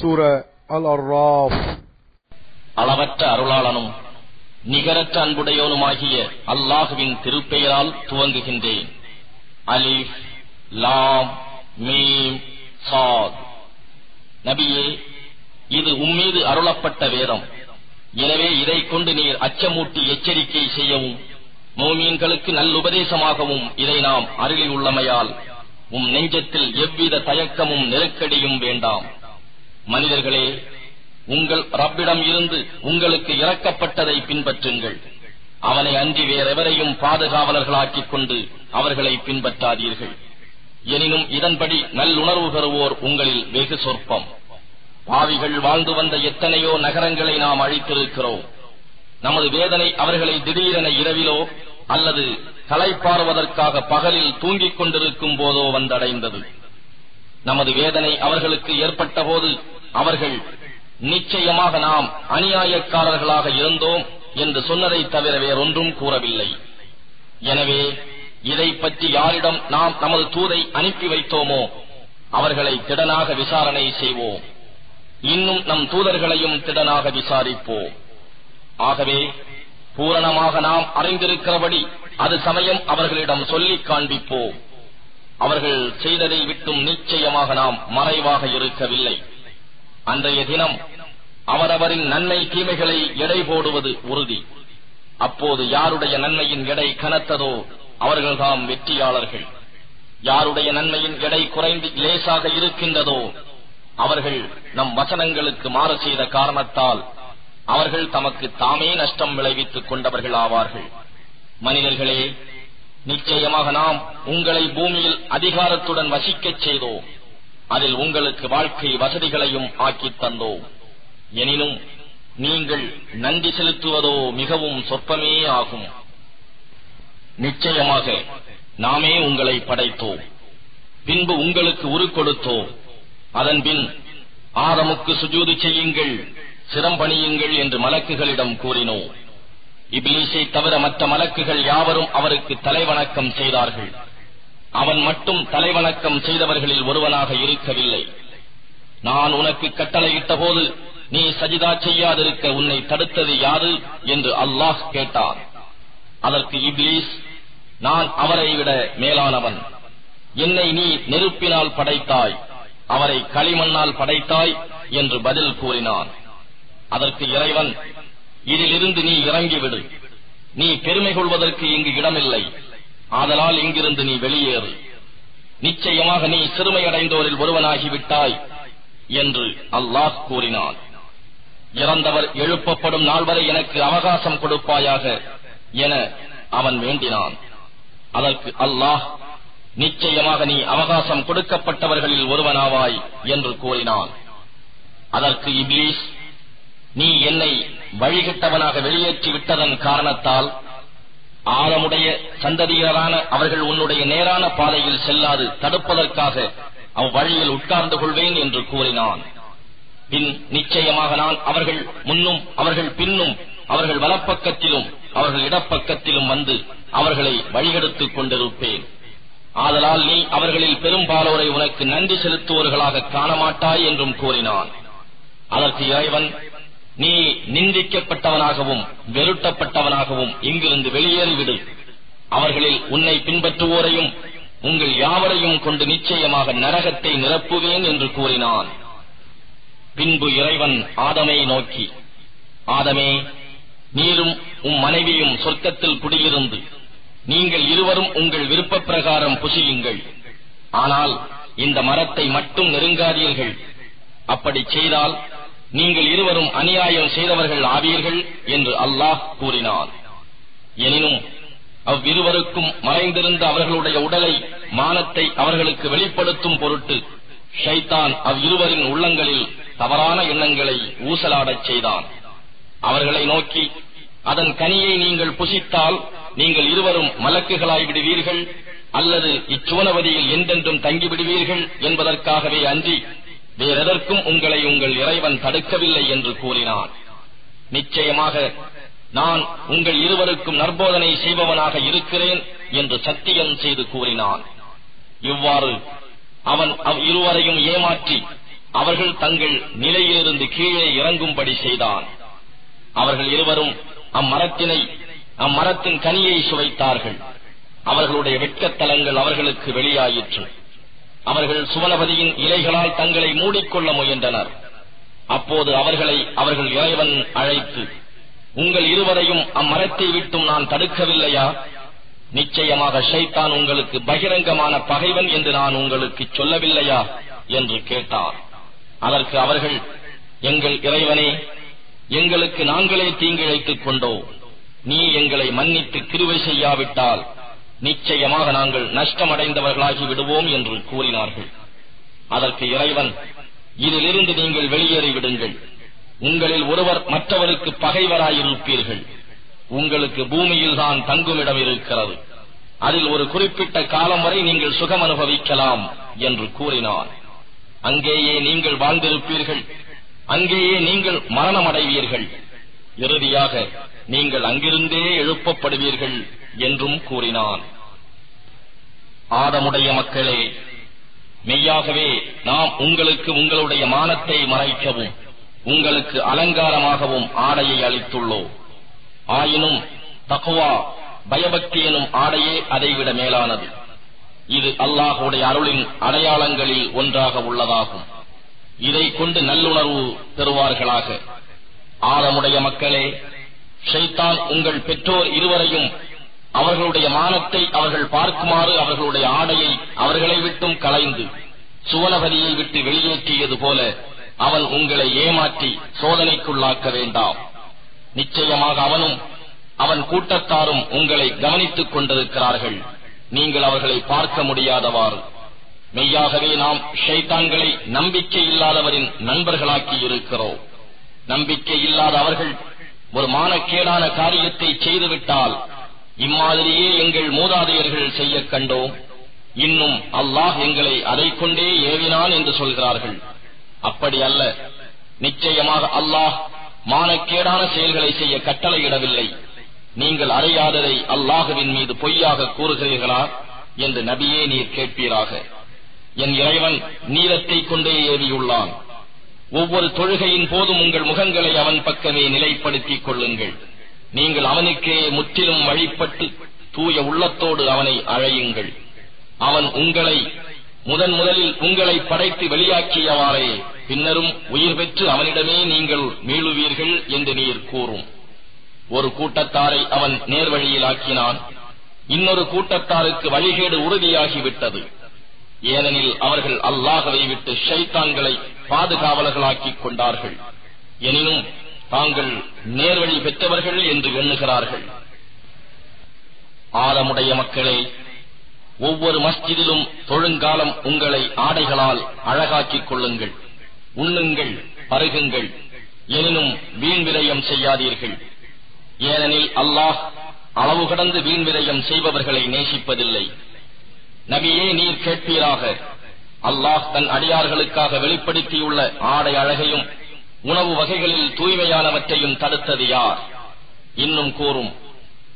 சூர அல் அர்ராஃப் அளவற்ற அருளாளனும் நிகரற்ற அன்புடையோனுமாகிய அல்லாஹுவின் திருப்பெயரால் துவங்குகின்றேன். அலிஃப் லாம் மீம் சாத். நபியே இது உம்மீது அருளப்பட்ட வேதம். எனவே இதை கொண்டு நீர் அச்சமூட்டி எச்சரிக்கை செய்யவும் மோமீன்களுக்கு நல்லுபதேசமாகவும் இதை நாம் அருளியுள்ளமையால் உம் நெஞ்சத்தில் எவ்வித தயக்கமும் நெருக்கடியும் வேண்டாம். மனிதர்களே உங்கள் ரப்பிடம் இருந்து உங்களுக்கு இறக்கப்பட்டதை பின்பற்றுங்கள். அவனை அன்றி வேறெவரையும் பாதுகாவலர்களாக்கிக் கொண்டு அவர்களை பின்பற்றாதீர்கள். எனினும் இதன்படி நல்லுணர்வு பெறுவோர் உங்களில் வெகு சொற்பம். பாவிகள் வாழ்ந்து வந்த எத்தனையோ நகரங்களை நாம் அழித்திருக்கிறோம். நமது வேதனை அவர்களை திடீரென இரவிலோ அல்லது களைப்பாறுவதற்காக பகலில் தூங்கிக் கொண்டிருக்கும் போதோ வந்தடைந்தது. நமது வேதனை அவர்களுக்கு ஏற்பட்ட போது அவர்கள் நிச்சயமாக நாம் அநியாயக்காரர்களாக இருந்தோம் என்று சொன்னதை தவிர வேறொன்றும் கூறவில்லை. எனவே இதை பற்றி யாரிடம் நாம் நமது தூதை அனுப்பி வைத்தோமோ அவர்களை திடனாக விசாரணை செய்வோம். இன்னும் நம் தூதர்களையும் திடனாக விசாரிப்போம். ஆகவே பூரணமாக நாம் அறிந்திருக்கிறபடி அது சமயம் அவர்களிடம் சொல்லிக் காண்பிப்போம். அவர்கள் செய்ததை விட்டும் நிச்சயமாக நாம் மறைவாக இருக்கவில்லை. அன்றைய தினம் அவரவரின் நன்மை தீமைகளை எடை போடுவது உறுதி. அப்போது யாருடைய நன்மையின் எடை கனத்ததோ அவர்கள்தாம் வெற்றியாளர்கள். யாருடைய நன்மையின் எடை குறைந்து லேசாக இருக்கின்றதோ அவர்கள் நம் வசனங்களுக்கு மாறு செய்த காரணத்தால் அவர்கள் தமக்கு தாமே நஷ்டம் விளைவித்துக் கொண்டவர்கள் ஆவார்கள். மனிதர்களே நிச்சயமாக நாம் உங்களை பூமியில் அதிகாரத்துடன் வசிக்கச் செய்தோம். அதில் உங்களுக்கு வாழ்க்கை வசதிகளையும் ஆக்கித் தந்தோம். எனினும் நீங்கள் நன்றி செலுத்துவதோ மிகவும் சொற்பமே ஆகும். நிச்சயமாக நாமே உங்களை படைத்தோம். பின்பு உங்களுக்கு உரு கொடுத்தோம். அதன்பின் ஆதமுக்கு சுஜூது செய்யுங்கள் சிரம்பணியுங்கள் என்று மலக்குகளிடம் கூறினோம். இப்லீஸை தவிர மற்ற மலக்குகள் யாவரும் அவருக்கு தலைவணக்கம் செய்தார்கள். அவன் மட்டும் தலைவணக்கம் செய்தவர்களில் ஒருவனாக இருக்கவில்லை. நான் உனக்கு கட்டளையிட்ட போது நீ சஜிதா செய்யாதிருக்க உன்னை தடுத்தது யாது என்று அல்லாஹ் கேட்டான். அதற்கு இப்லீஸ் நான் அவரை விட மேலானவன். என்னை நீ நெருப்பினால் படைத்தாய் அவரை களிமண்ணால் படைத்தாய் என்று பதில் கூறினான். அதற்கு இறைவன் இதிலிருந்து நீ இறங்கிவிடு. நீ பெருமை கொள்வதற்கு இங்கு இடமில்லை. ஆதலால் இங்கிருந்து நீ வெளியேறு. நிச்சயமாக நீ சிறுமையடைந்தோரில் ஒருவனாகிவிட்டாய் என்று அல்லாஹ் கூறினான். இறந்தவர் எழுப்பப்படும் நாள் வரை எனக்கு அவகாசம் கொடுப்பாயாக என அவன் வேண்டினான். அதற்கு அல்லாஹ் நிச்சயமாக நீ அவகாசம் கொடுக்கப்பட்டவர்களில் ஒருவனாவாய் என்று கூறினான். அதற்கு இப்லீஸ் நீ என்னை வழிகிட்டவனாக வெளியேற்றி விட்டதன் காரணத்தால் ஆழமுடைய சந்ததியரான அவர்கள் உன்னுடைய நேரான பாதையில் செல்லாது தடுப்பதற்காக அவ்வழியில் உட்கார்ந்து கொள்வேன் என்று கூறினான். பின் நிச்சயமாக நான் அவர்கள் முன்னும் அவர்கள் பின்னும் அவர்கள் வலப்பக்கத்திலும் அவர்கள் இடப்பக்கத்திலும் வந்து அவர்களை வழிகெடுத்துக் கொண்டிருப்பேன். ஆதலால் நீ அவர்களில் பெரும்பாலோரை உனக்கு நன்றி செலுத்துவோர்களாக காணமாட்டாய் என்றும் கூறினான். அதற்கு இறைவன் நீ நிந்திக்கப்பட்டவனாகவும் வெருட்டப்பட்டவனாகவும் இங்கிருந்து வெளியேறிவிடு. அவர்களில் உன்னை பின்பற்றுவோரையும் உங்கள் யாவரையும் கொண்டு நிச்சயமாக நரகத்தை நிரப்புவேன் என்று கூறினான். பின்பு இறைவன் ஆதமை நோக்கி ஆதமே நீரும் உம் மனைவியும் சொர்க்கத்தில் குடியிருந்து நீங்கள் இருவரும் உங்கள் விருப்ப பிரகாரம் புசியுங்கள். ஆனால் இந்த மரத்தை மட்டும் நெருங்காதீர்கள். அப்படி செய்தால் நீங்கள் இருவரும் அநியாயம் செய்தவர்கள் ஆவீர்கள் என்று அல்லாஹ் கூறினார். எனினும் அவ்விருவருக்கும் மறைந்திருந்த அவர்களுடைய உடலை மானத்தை அவர்களுக்கு வெளிப்படுத்தும் பொருட்டு ஷைத்தான் அவ்விருவரின் உள்ளங்களில் தவறான எண்ணங்களை ஊசலாடச் செய்தான். அவர்களை நோக்கி அதன் கனியை நீங்கள் புசித்தால் நீங்கள் இருவரும் மலக்குகளாய் விடுவீர்கள் அல்லது இச்சுவனவதியில் என்றென்றும் தங்கிவிடுவீர்கள் என்பதற்காகவே அன்றி வேறெதற்கும் உங்களை உங்கள் இறைவன் தடுக்கவில்லை என்று கூறினான். நிச்சயமாக நான் உங்கள் இருவருக்கும் நற்போதனை செய்பவனாக இருக்கிறேன் என்று சத்தியம் செய்து கூறினான். இவ்வாறு அவன் அவ் இருவரையும் ஏமாற்றி அவர்கள் தங்கள் நிலையிலிருந்து கீழே இறங்கும்படி செய்தான். அவர்கள் இருவரும் அம்மரத்தினை அம்மரத்தின் கனியை சுவைத்தார்கள். அவர்களுடைய வெட்கத்தலங்கள் அவர்களுக்கு வெளியாயிற்று. அவர்கள் சுவனபதியின் இலைகளால் தங்களை மூடிக்கொள்ள முயன்றனர். அப்போது அவர்களை அவர்கள் இறைவன் அழைத்து உங்கள் இருவரையும் அம்மரத்தை விட்டும் நான் தடுக்கவில்லையா? நிச்சயமாக ஷைத்தான் உங்களுக்கு பகிரங்கமான பகைவன் என்று நான் உங்களுக்கு சொல்லவில்லையா? என்று கேட்டார். அதற்கு அவர்கள் எங்கள் இறைவனே எங்களுக்கு நாங்களே தீங்கிழைத்துக் கொண்டோம். நீ எங்களை மன்னித்து கிருவை செய்யாவிட்டால் நிச்சயமாக நாங்கள் நஷ்டமடைந்தவர்களாகி விடுவோம் என்று கூறினார்கள். அதற்கு இறைவன் இதிலிருந்து நீங்கள் வெளியேறி விடுங்கள். உங்களில் ஒருவர் மற்றவருக்கு பகைவராயிருப்பீர்கள். உங்களுக்கு பூமியில் தான் தங்குமிடம் இருக்கிறது. அதில் ஒரு குறிப்பிட்ட காலம் வரை நீங்கள் சுகம் அனுபவிக்கலாம் என்று கூறினார். அங்கேயே நீங்கள் வாழ்ந்திருப்பீர்கள். அங்கேயே நீங்கள் மரணமடைவீர்கள். இறுதியாக நீங்கள் அங்கிருந்தே எழுப்பப்படுவீர்கள். என்றும் கூறினான். ஆதமுடைய மக்களே மெய்யாகவே நாம் உங்களுக்கு உங்களுடைய மானத்தை மறைக்கவும் உங்களுக்கு அலங்காரமாகவும் ஆடையை அளித்துள்ளோம். ஆயினும் தகுவா பயபக்தி எனும் ஆடையே அதைவிட மேலானது. இது அல்லாஹுடைய அருளின் அடையாளங்களில் ஒன்றாக உள்ளதாகும். இதை கொண்டு நல்லுணர்வு பெறுவார்களாக. ஆழமுடைய மக்களே ஷைத்தான் உங்கள் பெற்றோர் இருவரையும் அவர்களுடைய மானத்தை அவர்கள் பார்க்குமாறு அவர்களுடைய ஆடையை அவர்களை விட்டும் களைந்து சுவனபதியை விட்டு வெளியேற்றியது போல அவன் உங்களை ஏமாற்றி சோதனைக்குள்ளாக்க வேண்டாம். நிச்சயமாக அவனும் அவன் கூட்டத்தாரும் உங்களை கவனித்துக் கொண்டிருக்கிறார்கள். நீங்கள் அவர்களை பார்க்க முடியாதவாறு. மெய்யாகவே நாம் ஷைத்தான்களை நம்பிக்கை இல்லாதவரின் நண்பர்களாக்கி இருக்கிறோம். நம்பிக்கை இல்லாத அவர்கள் ஒரு மானக்கேடான காரியத்தை செய்துவிட்டால் இம்மாதிரியே எங்கள் மூதாதையர்கள் செய்ய கண்டோம். இன்னும் அல்லாஹ் எங்களை அதை கொண்டே ஏவினான் என்று சொல்கிறார்கள். அப்படி அல்ல. நிச்சயமாக அல்லாஹ் மானக்கேடான செயல்களை செய்ய கட்டளையிடவில்லை. நீங்கள் அறியாததை அல்லாஹுவின் மீது பொய்யாக கூறுகிறீர்களா என்று நபியே நீர் கேட்பீராக. என் இறைவன் நீரத்தை கொண்டே ஏவியுள்ளான். ஒவ்வொரு தொழுகையின் போதும் உங்கள் முகங்களை அவன் பக்கமே நிலைப்படுத்திக் கொள்ளுங்கள். நீங்கள் அவனுக்கே முற்றிலும் வழிபட்டு தூய உள்ளத்தோடு அவனை அழையுங்கள். அவன் உங்களை முதன் முதலில் உங்களை படைத்து வெளியாக்கியவாறே. பின்னரும் உயிர் பெற்று அவனிடமே நீங்கள் மீளுவீர்கள் என்று நீர் கூறும். ஒரு கூட்டத்தாரை அவன் நேர்வழியில் ஆக்கினான். இன்னொரு கூட்டத்தாருக்கு வழிகேடு உறுதியாகிவிட்டது. ஏனெனில் அவர்கள் அல்லாஹவை விட்டு ஷைத்தான்களை பாதுகாவலர்களாக்கிக் கொண்டார்கள். எனினும் தாங்கள் நேர்வழி பெற்றவர்கள் என்று எண்ணுகிறார்கள். ஆழமுடைய மக்களே ஒவ்வொரு மஸ்ஜிதிலும் தொழுங்காலம் உங்களை ஆடைகளால் அழகாக்கிக் கொள்ளுங்கள். உண்ணுங்கள் பருகுங்கள் எனினும் வீண் விரயம் செய்யாதீர்கள். ஏனெனில் அல்லாஹ் அளவு கடந்து வீண் விரயம் செய்பவர்களை நேசிப்பதில்லை. நபியே நீர் கேட்பீராக. அல்லாஹ் தன் அடியார்களுக்காக வெளிப்படுத்தியுள்ள ஆடை அழகையும் உணவு வகைகளில் தூய்மையானவற்றையும் தடுத்தது யார்? இன்னும் கூறும்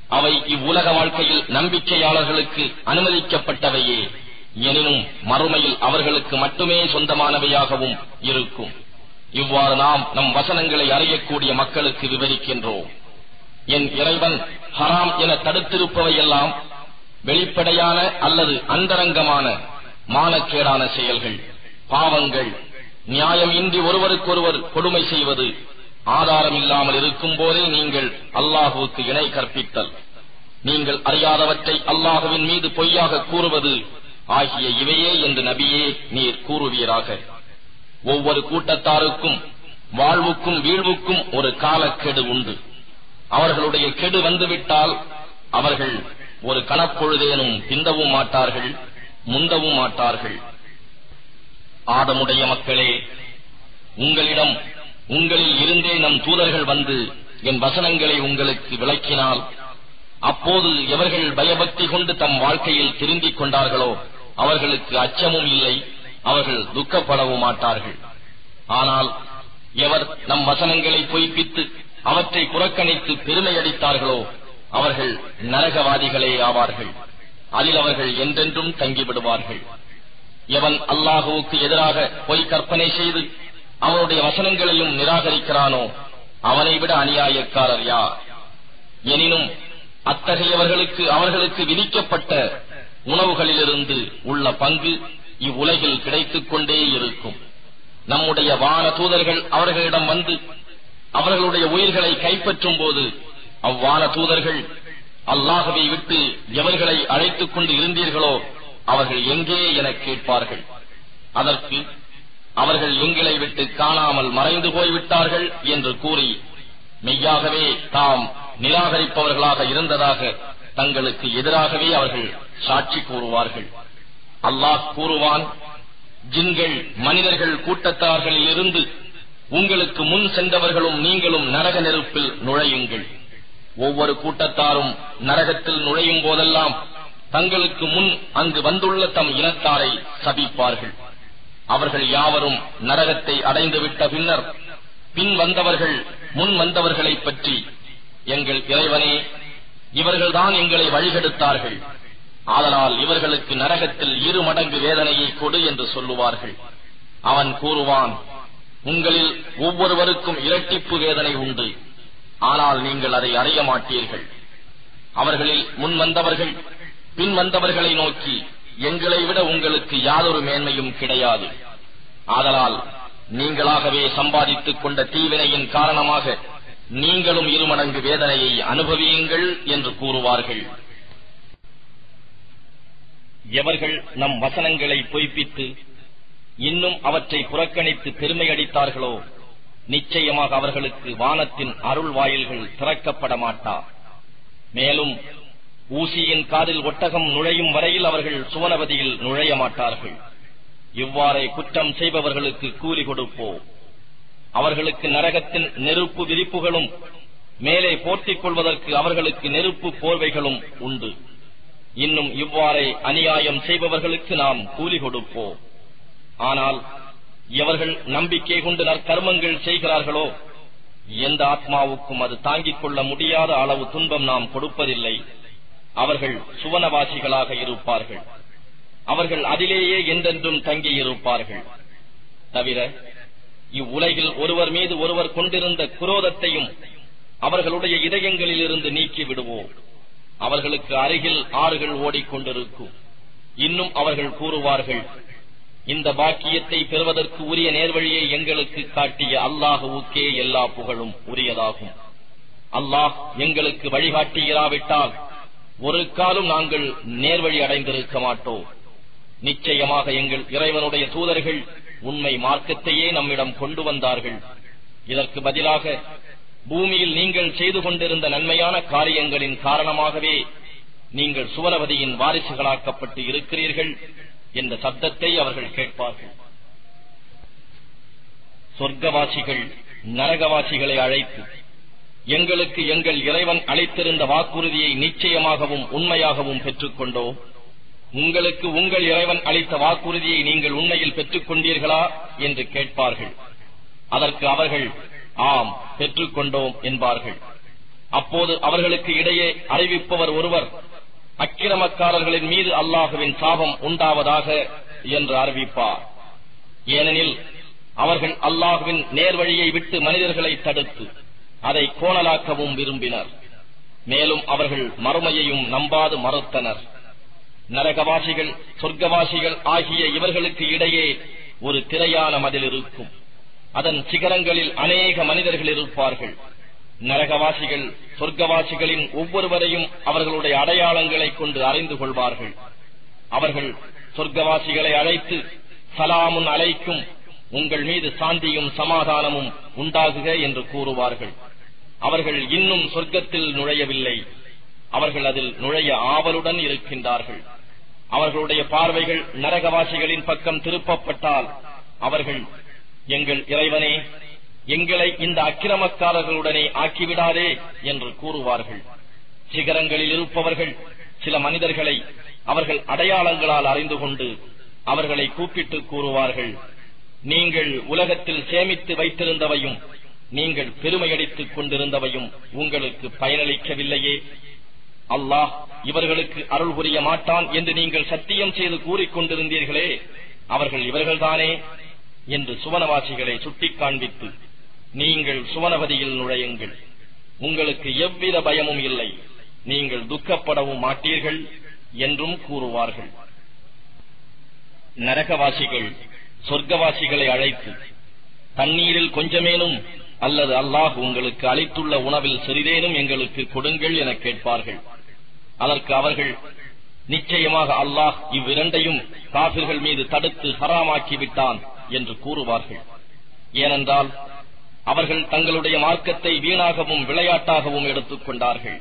அவை இவ்வுலக வாழ்க்கையில் நம்பிக்கையாளர்களுக்கு அனுமதிக்கப்பட்டவையே எனினும் மறுமையில் அவர்களுக்கு மட்டுமே சொந்தமானவையாகவும் இருக்கும். இவ்வாறு நாம் நம் வசனங்களை அறியக்கூடிய மக்களுக்கு விவரிக்கின்றோம். என் இறைவன் ஹராம் என தடுத்திருப்பவையெல்லாம் வெளிப்படையான அல்லது அந்தரங்கமான மானக்கேடான செயல்கள் பாவங்கள் நியாயம் இன்றி ஒருவருக்கொருவர் கொடுமை செய்வது ஆதாரம் இல்லாமல் இருக்கும் போதே நீங்கள் அல்லாஹுவுக்கு இணை கற்பித்தல். நீங்கள் அறியாதவற்றை அல்லாஹுவின் மீது பொய்யாக கூறுவது ஆகிய இவையே என்று நபியே நீர் கூறுவீராக. ஒவ்வொரு கூட்டத்தாருக்கும் வாழ்வுக்கும் வீழ்வுக்கும் ஒரு காலக்கெடு உண்டு. அவர்களுடைய கெடு வந்துவிட்டால் அவர்கள் ஒரு கணப்பொழுதேனும் பிந்தவும் மாட்டார்கள் முந்தவும் மாட்டார்கள். ஆதமுடைய மக்களே உங்களிடம் உங்களில் இருந்தே நம் தூதர்கள் வந்து என் வசனங்களை உங்களுக்கு விளக்கினால் அப்போது எவர்கள் பயபக்தி கொண்டு தம் வாழ்க்கையில் திருந்திக் கொண்டார்களோ அவர்களுக்கு அச்சமும் இல்லை அவர்கள் துக்கப்படவும் மாட்டார்கள். ஆனால் எவர் நம் வசனங்களை பொய்ப்பித்து அவற்றை புறக்கணித்து பெருமையடித்தார்களோ அவர்கள் நரகவாதிகளே ஆவார்கள். அதில் அவர்கள் என்றென்றும் தங்கிவிடுவார்கள். எவன் அல்லாஹுவுக்கு எதிராக பொய் கற்பனை செய்து அவனுடைய வசனங்களையும் நிராகரிக்கிறானோ அவனை விட அநியாயக்காரர் யார்? எனினும் அத்தகையவர்களுக்கு அவர்களுக்கு விதிக்கப்பட்ட உணவுகளிலிருந்து உள்ள பங்கு இவ்வுலகில் கிடைத்துக் கொண்டே இருக்கும். நம்முடைய வான தூதர்கள் அவர்களிடம் வந்து அவர்களுடைய உயிர்களை கைப்பற்றும் போது அவ்வான தூதர்கள் அல்லாஹவை விட்டு எவர்களை அழைத்துக் கொண்டு இருந்தீர்களோ அவர்கள் எங்கே என கேட்பார்கள். அதற்கு அவர்கள் எங்களை விட்டு காணாமல் மறைந்து போய்விட்டார்கள் என்று கூறி மெய்யாகவே தாம் நிராகரிப்பவர்களாக இருந்ததாக தங்களுக்கு எதிராகவே அவர்கள் சாட்சி கூறுவார்கள். அல்லாஹ் கூறுவான் ஜின்கள் மனிதர்கள் கூட்டத்தார்களில் இருந்து உங்களுக்கு முன் சென்றவர்களும் நீங்களும் நரக நெருப்பில் நுழையுங்கள். ஒவ்வொரு கூட்டத்தாரும் நரகத்தில் நுழையும் போதெல்லாம் தங்களுக்கு முன் அங்கு வந்துள்ள தம் இனத்தாரை சபிப்பார்கள். அவர்கள் யாவரும் நரகத்தை அடைந்துவிட்ட பின்னர் பின் வந்தவர்கள் முன் வந்தவர்களைப் பற்றி எங்கள் இறைவனே இவர்கள்தான் எங்களை வழிகெடுத்தார்கள். ஆதலால் இவர்களுக்கு நரகத்தில் இரு மடங்கு வேதனையை கொடு என்று சொல்லுவார்கள். அவன் கூறுவான் உங்களில் ஒவ்வொருவருக்கும் இரட்டிப்பு வேதனை உண்டு. ஆனால் நீங்கள் அதை அறிய மாட்டீர்கள் அவர்களில் முன் வந்தவர்கள் பின் வந்தவர்களை நோக்கி எங்களை விட உங்களுக்கு யாதொரு மேன்மையும் கிடையாது. ஆதலால் நீங்களாகவே சம்பாதித்துக் கொண்ட தீவினையின் காரணமாக நீங்களும் இருமடங்கு வேதனையை அனுபவியுங்கள் என்று கூறுவார்கள். எவர்கள் நம் வசனங்களை பொய்ப்பித்து இன்னும் அவற்றை புறக்கணித்து பெருமையடித்தார்களோ நிச்சயமாக அவர்களுக்கு வானத்தின் அருள் வாயில்கள் திறக்கப்பட மாட்டா மேலும் ஊசியின் காதில் ஒட்டகம் நுழையும் வரையில் அவர்கள் சுவனவதியில் நுழைய மாட்டார்கள். இவ்வாறே குற்றம் செய்பவர்களுக்கு கூலி கொடுப்போம். அவர்களுக்கு நரகத்தின் நெருப்பு விரிப்புகளும் மேலே போர்த்திக் கொள்வதற்கு அவர்களுக்கு நெருப்பு போர்வைகளும் உண்டு. இன்னும் இவ்வாறே அநியாயம் செய்பவர்களுக்கு நாம் கூலி கொடுப்போம். ஆனால் எவர்கள் நம்பிக்கை கொண்டு நற்கர்மங்கள் செய்கிறார்களோ எந்த ஆத்மாவுக்கும் அது தாங்கிக் கொள்ள முடியாத அளவு துன்பம் நாம் கொடுப்பதில்லை. அவர்கள் சுவனவாசிகளாக இருப்பார்கள். அவர்கள் அதிலேயே என்றென்றும் தங்கியிருப்பார்கள். தவிர இவ்வுலகில் ஒருவர் மீது ஒருவர் கொண்டிருந்த குரோதத்தையும் அவர்களுடைய இதயங்களில் இருந்து நீக்கி விடுவோம் அவர்களுக்கு அருகில் ஆறுகள் ஓடிக்கொண்டிருக்கும். இன்னும் அவர்கள் கூறுவார்கள் இந்த பாக்கியத்தை பெறுவதற்கு உரிய நேர்வழியை எங்களுக்கு காட்டிய அல்லாஹுவுக்கே எல்லா புகழும் உரியதாகும். அல்லாஹ் எங்களுக்கு வழிகாட்டியிராவிட்டால் ஒரு காலம் நாங்கள் நேர்வழி அடைந்திருக்க மாட்டோம். நிச்சயமாக எங்கள் இறைவனுடைய தூதர்கள் உண்மை மார்க்கத்தையே நம்மிடம் கொண்டு வந்தார்கள். இதற்கு பதிலாக பூமியில் நீங்கள் செய்து கொண்டிருந்த நன்மையான காரியங்களின் காரணமாகவே நீங்கள் சுவனவதியின் வாரிசுகளாக்கப்பட்டு இருக்கிறீர்கள் என்ற சப்தத்தை அவர்கள் கேட்பார்கள். சொர்க்கவாசிகள் நரகவாசிகளை அழைத்து எங்களுக்கு எங்கள் இறைவன் அளித்திருந்த வாக்குறுதியை நிச்சயமாகவும் உண்மையாகவும் பெற்றுக்கொண்டோம் உங்களுக்கு உங்கள் இறைவன் அளித்த வாக்குறுதியை நீங்கள் உண்மையில் பெற்றுக் கொண்டீர்களா என்று கேட்பார்கள். அதற்கு அவர்கள் ஆம் பெற்றுக்கொண்டோம் என்பார்கள். அப்போது அவர்களுக்கு இடையே அறிவிப்பவர் ஒருவர் அக்கிரமக்காரர்களின் மீது அல்லாஹுவின் சாபம் உண்டாவதாக என்று அறிவிப்பார். ஏனெனில் அவர்கள் அல்லாஹுவின் நேர்வழியை விட்டு மனிதர்களை தடுத்து அதை கோணலாக்கவும் விரும்பினர். மேலும் அவர்கள் மறுமையையும் நம்பாது மறுத்தனர். நரகவாசிகள் சொர்க்கவாசிகள் ஆகிய இவர்களுக்கு இடையே ஒரு திரையான மதில் இருக்கும். அதன் சிகரங்களில் அநேக மனிதர்கள் இருப்பார்கள். நரகவாசிகள் சொர்க்கவாசிகளின் ஒவ்வொருவரையும் அவர்களுடைய அடையாளங்களை கொண்டு அறிந்து கொள்வார்கள். அவர்கள் சொர்க்கவாசிகளை அழைத்து சலாமுன் அழைக்கும் உங்கள் மீது சாந்தியும் சமாதானமும் உண்டாகுக என்று கூறுவார்கள். அவர்கள் இன்னும் சொர்க்கத்தில் நுழையவில்லை. அவர்கள் அதில் நுழைய ஆவலுடன் இருக்கின்றார்கள். அவர்களுடைய பார்வைகள் நரகவாசிகளின் பக்கம் திருப்பப்பட்டால் அவர்கள் எங்கள் இறைவனே எங்களை இந்த அக்கிரமக்காரர்களுடனே ஆக்கிவிடாதே என்று கூறுவார்கள். சிகரங்களில் இருப்பவர்கள் சில மனிதர்களை அவர்கள் அடையாளங்களால் அறிந்து கொண்டு அவர்களை கூப்பிட்டு கூறுவார்கள் நீங்கள் உலகத்தில் சேமித்து வைத்திருந்தவையும் நீங்கள் பெருமையடித்துக் கொண்டிருந்தவையும் உங்களுக்கு பயனளிக்கவில்லையே. அல்லாஹ் இவர்களுக்கு அருள் புரிய மாட்டான் என்று நீங்கள் சத்தியம் செய்து கூறிக்கொண்டிருந்தீர்களே அவர்கள் இவர்கள்தானே என்று சுவனவாசிகளை சுட்டிக் காண்பித்து நீங்கள் சுவனபதியில் நுழையுங்கள். உங்களுக்கு எவ்வித பயமும் இல்லை. நீங்கள் துக்கப்படவும் மாட்டீர்கள் என்றும் கூறுவார்கள். நரகவாசிகள் சொர்க்கவாசிகளை அழைத்து தண்ணீரில் கொஞ்சமேனும் அல்லது அல்லாஹ் உங்களுக்கு அளித்துள்ள உணவில் சிறிதேனும் எங்களுக்கு கொடுங்கள் என கேட்பார்கள். அதற்கு அவர்கள் நிச்சயமாக அல்லாஹ் இவ்விரண்டையும் காபிர்கள் மீது தடுத்து ஹராமாக்கிவிட்டான் என்று கூறுவார்கள். ஏனென்றால் அவர்கள் தங்களுடைய மார்க்கத்தை வீணாகவும் விளையாட்டாகவும் எடுத்துக் கொண்டார்கள்.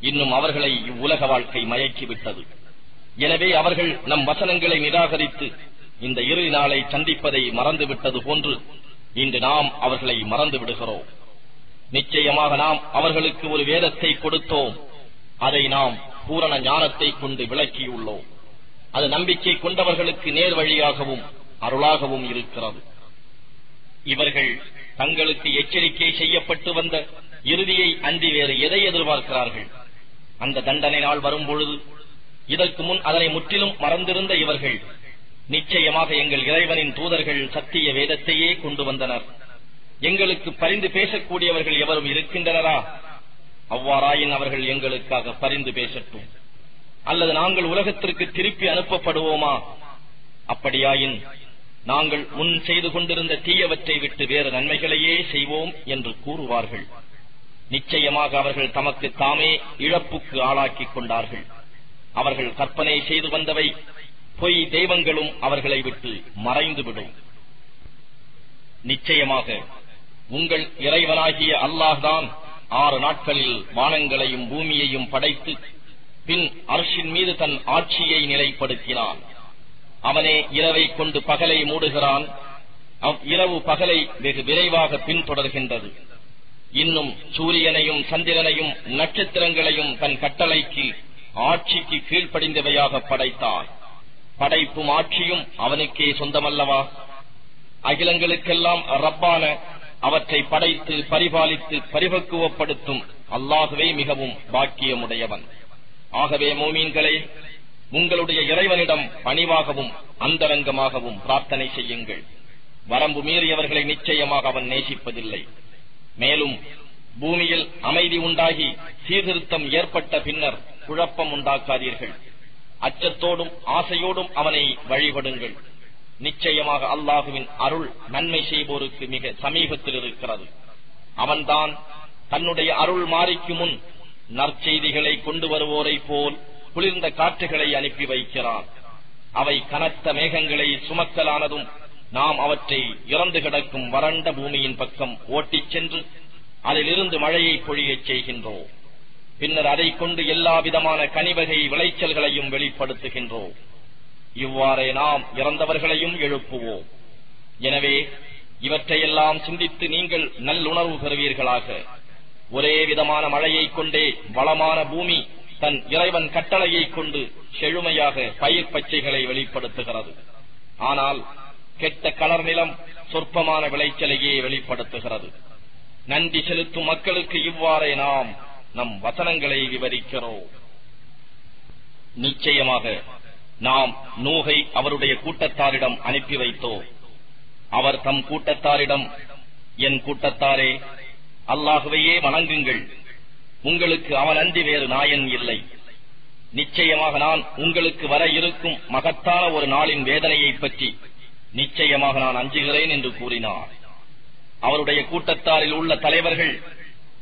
இன்னும் அவர்களை இவ்வுலக வாழ்க்கை மயக்கிவிட்டது. எனவே அவர்கள் நம் வசனங்களை நிராகரித்து இந்த இறுதி நாளை சந்திப்பதை மறந்துவிட்டது போன்று இன்று நாம் அவர்களை மறந்து விடுகிறோம். நிச்சயமாக நாம் அவர்களுக்கு ஒரு வேதத்தை கொடுத்தோம். அதை நாம் பூரண ஞானத்தை கொண்டு விளக்கியுள்ளோம். அது நம்பிக்கை கொண்டவர்களுக்கு நேர் வழியாகவும் அருளாகவும் இருக்கிறது. இவர்கள் தங்களுக்கு எச்சரிக்கை செய்யப்பட்டு வந்த இறுதியை அன்றி வேறு எதை எதிர்பார்க்கிறார்கள்? அந்த தண்டனை நாள் வரும் பொழுது இதற்கு முன் அதனை முற்றிலும் மறந்திருந்த இவர்கள் நிச்சயமாக எங்கள் இறைவனின் தூதர்கள் சத்திய வேதத்தையே கொண்டு வந்தனர். எங்களுக்கு பரிந்து பேசக்கூடியவர்கள் எவரும் இருக்கின்றனரா? அவ்வாறாயின் அவர்கள் எங்களுக்காக பரிந்து பேசட்டும். அல்லது நாங்கள் உலகத்திற்கு திருப்பி அனுப்பப்படுவோமா? அப்படியாயின் நாங்கள் முன் செய்து கொண்டிருந்த தீயவற்றை விட்டு வேறு நன்மைகளையே செய்வோம் என்று கூறுவார்கள். நிச்சயமாக அவர்கள் தமக்கு தாமே இழப்புக்கு ஆளாக்கிக் கொண்டார்கள். அவர்கள் கற்பனை செய்து வந்தவை பொய் தெய்வங்களும் அவர்களை விட்டு மறைந்துவிடும். நிச்சயமாக உங்கள் இறைவனாகிய அல்லாஹ்தான் ஆறு நாட்களில் வானங்களையும் பூமியையும் படைத்து பின் அரசின் மீது தன் ஆட்சியை நிலைப்படுத்தினான். அவனே இரவை கொண்டு பகலை மூடுகிறான். அவ் இரவு பகலை வெகு விரைவாக பின்தொடர்கின்றது. இன்னும் சூரியனையும் சந்திரனையும் நட்சத்திரங்களையும் தன் கட்டளைக்கு ஆட்சிக்கு கீழ்ப்படிந்தவையாக படைத்தான் படைப்பும் ஆட்சியும் அவனுக்கே சொந்தமல்லவா? அகிலங்களுக்கெல்லாம் ரப்பான அவற்றை படைத்து பரிபாலித்து பரிபக்குவப்படுத்தும் அல்லாகவே மிகவும் பாக்கியமுடையவன். ஆகவே மோமீன்களே உங்களுடைய இறைவனிடம் பணிவாகவும் அந்தரங்கமாகவும் பிரார்த்தனை செய்யுங்கள். வரம்பு மீறியவர்களை நிச்சயமாக அவன் நேசிப்பதில்லை. மேலும் பூமியில் அமைதி உண்டாகி சீர்திருத்தம் ஏற்பட்ட பின்னர் குழப்பம் உண்டாக்காதீர்கள். அச்சத்தோடும் ஆசையோடும் அவனை வழிபடுங்கள். நிச்சயமாக அல்லாஹுவின் அருள் நன்மை செய்வோருக்கு மிக சமீபத்தில் இருக்கிறது. அவன்தான் தன்னுடைய அருள் மாறிக்கு முன் நற்செய்திகளை கொண்டு வருவோரை போல் குளிர்ந்த காற்றுகளை அனுப்பி வைக்கிறான். அவை கனத்த மேகங்களை சுமக்கலானதும் நாம் அவற்றை இறந்து கிடக்கும் வறண்ட பூமியின் பக்கம் ஓட்டிச் சென்று அதிலிருந்து மழையை பொழியச் செய்கின்றோம். பின்னர் அதைக் கொண்டு எல்லா விதமான கனிவகை விளைச்சல்களையும் வெளிப்படுத்துகின்றோம். இவ்வாறே நாம் இறந்தவர்களையும் எழுப்புவோம். எனவே இவற்றையெல்லாம் சிந்தித்து நீங்கள் நல்லுணர்வு பெறுவீர்களாக. ஒரே விதமான மழையைக் கொண்டே வளமான பூமி தன் இறைவன் கட்டளையைக் கொண்டு செழுமையாக பயிர் பச்சைகளை வெளிப்படுத்துகிறது. ஆனால் கெட்ட கலர் நிலம் சொற்பமான விளைச்சலையே வெளிப்படுத்துகிறது. நன்றி செலுத்தும் மக்களுக்கு இவ்வாறே நாம் நம் வசனங்களை விவரிக்கிறோம். நிச்சயமாக நாம் நூகை அவருடைய கூட்டத்தாரிடம் அனுப்பி வைத்தோம். அவர் தம் கூட்டத்தாரிடம் என் கூட்டத்தாரே அல்லாகவையே வணங்குங்கள். உங்களுக்கு அவன் அன்றி வேறு நாயன் இல்லை. நிச்சயமாக நான் உங்களுக்கு வர இருக்கும் மகத்தான ஒரு நாளின் வேதனையைப் பற்றி நிச்சயமாக நான் அஞ்சுகிறேன் என்று கூறினார். அவருடைய கூட்டத்தாரில் உள்ள தலைவர்கள்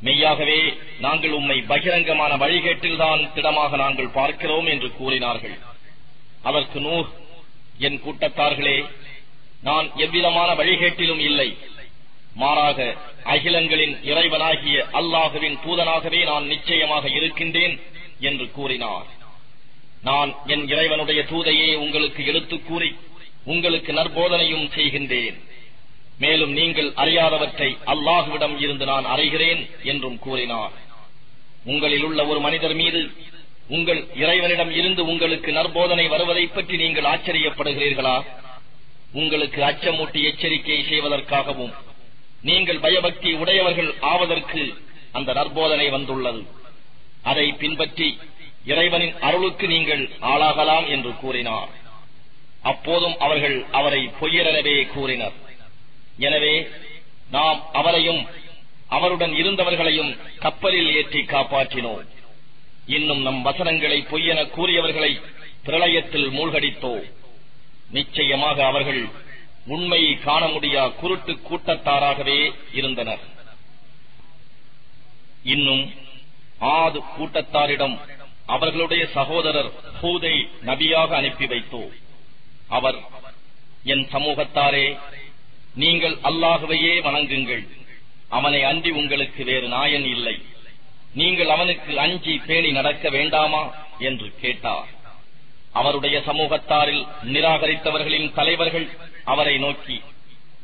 மெய்யாகவே நாங்கள் உம்மை பகிரங்கமான வழிகேட்டில்தான் திடமாக நாங்கள் பார்க்கிறோம் என்று கூறினார்கள். அதற்கு நூர் என் கூட்டத்தார்களே நான் எவ்விதமான வழிகேட்டிலும் இல்லை. மாறாக அகிலங்களின் இறைவனாகிய அல்லாஹுவின் தூதனாகவே நான் நிச்சயமாக இருக்கின்றேன் என்று கூறினார். நான் என் இறைவனுடைய தூதையே உங்களுக்கு எடுத்துக் கூறி உங்களுக்கு நற்போதனையும் செய்கின்றேன். மேலும் நீங்கள் அறியாதவற்றை அல்லாஹுவிடம் இருந்து நான் அறிகிறேன் என்றும் கூறினார். உங்களில் உள்ள ஒரு மனிதர் மீது உங்கள் இறைவனிடம் இருந்து உங்களுக்கு நற்போதனை வருவதைப் பற்றி நீங்கள் ஆச்சரியப்படுகிறீர்களா? உங்களுக்கு அச்சமூட்டி எச்சரிக்கை செய்வதற்காகவும் நீங்கள் பயபக்தி உடையவர்கள் ஆவதற்கு அந்த நற்போதனை வந்துள்ளது. அதை பின்பற்றி இறைவனின் அருளுக்கு நீங்கள் ஆளாகலாம் என்று கூறினார். அப்போதும் அவர்கள் அவரை பொய்யரெனவே கூறினர். எனவே நாம் அவரையும் அவருடன் இருந்தவர்களையும் கப்பலில் ஏற்றி காப்பாற்றினோம். இன்னும் நம் வசனங்களை பொய்யென கூறியவர்களை பிரளயத்தில் மூழ்கடித்தோ நிச்சயமாக அவர்கள் உண்மையை காண முடியா குருட்டு கூட்டத்தாராகவே இருந்தனர். இன்னும் ஆது கூட்டத்தாரிடம் அவர்களுடைய சகோதரர் ஹூதை நபியாக அனுப்பி வைத்தோ அவர் என் சமூகத்தாரே நீங்கள் அல்லாகவையே வணங்குங்கள். அவனை அன்றி உங்களுக்கு வேறு நாயன் இல்லை. நீங்கள் அவனுக்கு அஞ்சி பேணி நடக்க வேண்டாமா? என்று கேட்டார். அவருடைய சமூகத்தாரில் நிராகரித்தவர்களின் தலைவர்கள் அவரை நோக்கி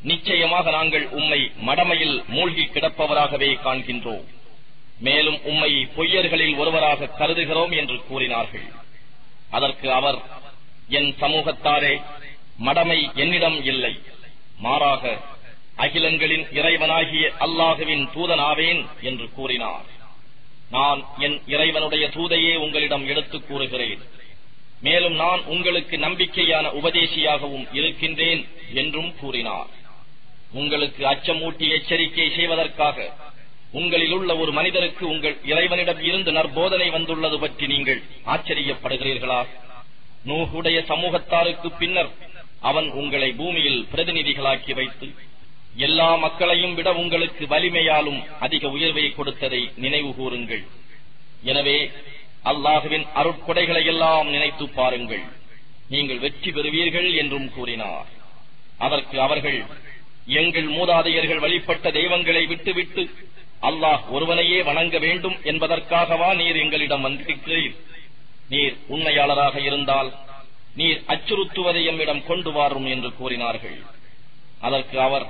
நிச்சயமாக நாங்கள் உம்மை மடமையில் மூழ்கி கிடப்பவராகவே காண்கின்றோம். மேலும் உம்மை பொய்யர்களில் ஒருவராக கருதுகிறோம் என்று கூறினார்கள். அதற்கு அவர் என் சமூகத்தாரே மடமை என்னிடம் இல்லை. மாறாக அகிலங்களின் இறைவனாகிய அல்லாஹுவின் தூதனாவேன் என்று கூறினார். நான் என் இறைவனுடைய தூதையே உங்களிடம் எடுத்துக் கூறுகிறேன். மேலும் நான் உங்களுக்கு நம்பிக்கையான உபதேசியாகவும் இருக்கின்றேன் என்றும் கூறினார். உங்களுக்கு அச்சமூட்டி எச்சரிக்கை செய்வதற்காக உங்களில் உள்ள ஒரு மனிதருக்கு உங்கள் இறைவனிடம் இருந்து நற்போதனை வந்துள்ளது பற்றி நீங்கள் ஆச்சரியப்படுகிறீர்களா? நூகுடைய சமூகத்தாருக்கு பின்னர் அவன் உங்களை பூமியில் பிரதிநிதிகளாக்கி வைத்து எல்லா மக்களையும் விட உங்களுக்கு வலிமையாலும் அதிக உயர்வை கொடுத்ததை நினைவு கூறுங்கள். எனவே அல்லாஹுவின் அருட்கொடைகளை எல்லாம் நினைத்து பாருங்கள். நீங்கள் வெற்றி பெறுவீர்கள் என்றும் கூறினார். அதற்கு அவர்கள் எங்கள் மூதாதையர்கள் வழிபட்ட தெய்வங்களை விட்டுவிட்டு அல்லாஹ் ஒருவனையே வணங்க வேண்டும் என்பதற்காகவா நீர் எங்களிடம் வந்திருக்கிறீர்? நீர் உண்மையாளராக இருந்தால் நீர் அச்சுறுத்துவதை எம்மிடம் கொண்டு வாரும் என்று கூறினார்கள். அதற்கு அவர்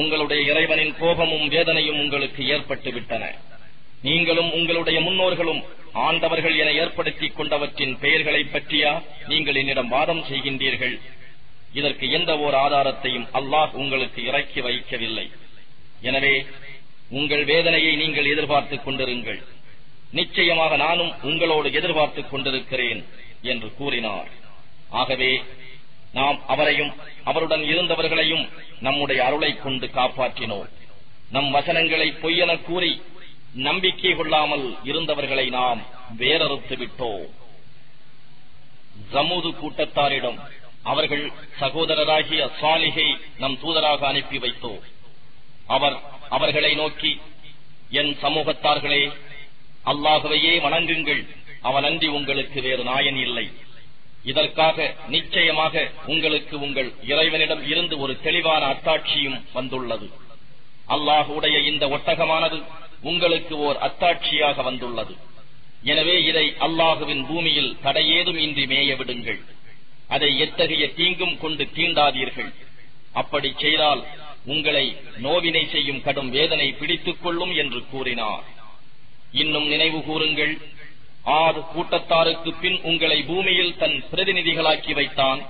உங்களுடைய இறைவனின் கோபமும் வேதனையும் உங்களுக்கு ஏற்பட்டு விட்டன நீங்களும் உங்களுடைய முன்னோர்களும் ஆண்டவர்கள் என ஏற்படுத்திக் கொண்டவற்றின் பெயர்களை பற்றியா நீங்கள் என்னிடம் வாதம் செய்கின்றீர்கள்? இதற்கு எந்த ஓர் ஆதாரத்தையும் அல்லாஹ் உங்களுக்கு இறக்கி வைக்கவில்லை. எனவே உங்கள் வேதனையை நீங்கள் எதிர்பார்த்துக் கொண்டிருங்கள். நிச்சயமாக நானும் உங்களோடு எதிர்பார்த்துக் கொண்டிருக்கிறேன் என்று கூறினார். ஆகவே நாம் அவரையும் அவருடன் இருந்தவர்களையும் நம்முடைய அருளை கொண்டு காப்பாற்றினோம். நம் வசனங்களை பொய்யென கூறி நம்பிக்கை கொள்ளாமல் இருந்தவர்களை நாம் வேறறுத்து விட்டோம். ஜமூது கூட்டத்தாரிடம் அவர்கள் சகோதரராகிய சாலிகை நம் தூதராக அனுப்பி வைத்தோம். அவர் அவர்களை நோக்கி என் சமூகத்தார்களே அல்லாகவையே வணங்குங்கள். அவனன்றி உங்களுக்கு வேறு நாயன் இல்லை. இதற்காக நிச்சயமாக உங்களுக்கு உங்கள் இறைவனிடம் இருந்து ஒரு தெளிவான அத்தாட்சியும் வந்துள்ளது. அல்லாஹுடைய இந்த ஒட்டகமானது உங்களுக்கு ஓர் அத்தாட்சியாக வந்துள்ளது. எனவே இதை அல்லாஹுவின் பூமியில் தடையேதும் இன்றி மேய விடுங்கள். அதை எத்தகைய தீங்கும் கொண்டு தீண்டாதீர்கள். அப்படி செய்தால் உங்களை நோவினை செய்யும் கடும் வேதனை பிடித்துக் கொள்ளும் என்று கூறினார். இன்னும் நினைவு கூறுங்கள். ஆறு கூட்டத்தாருக்கு பின் உங்களை பூமியில் தன் பிரதிநிதிகளாக்கி வைத்தான்.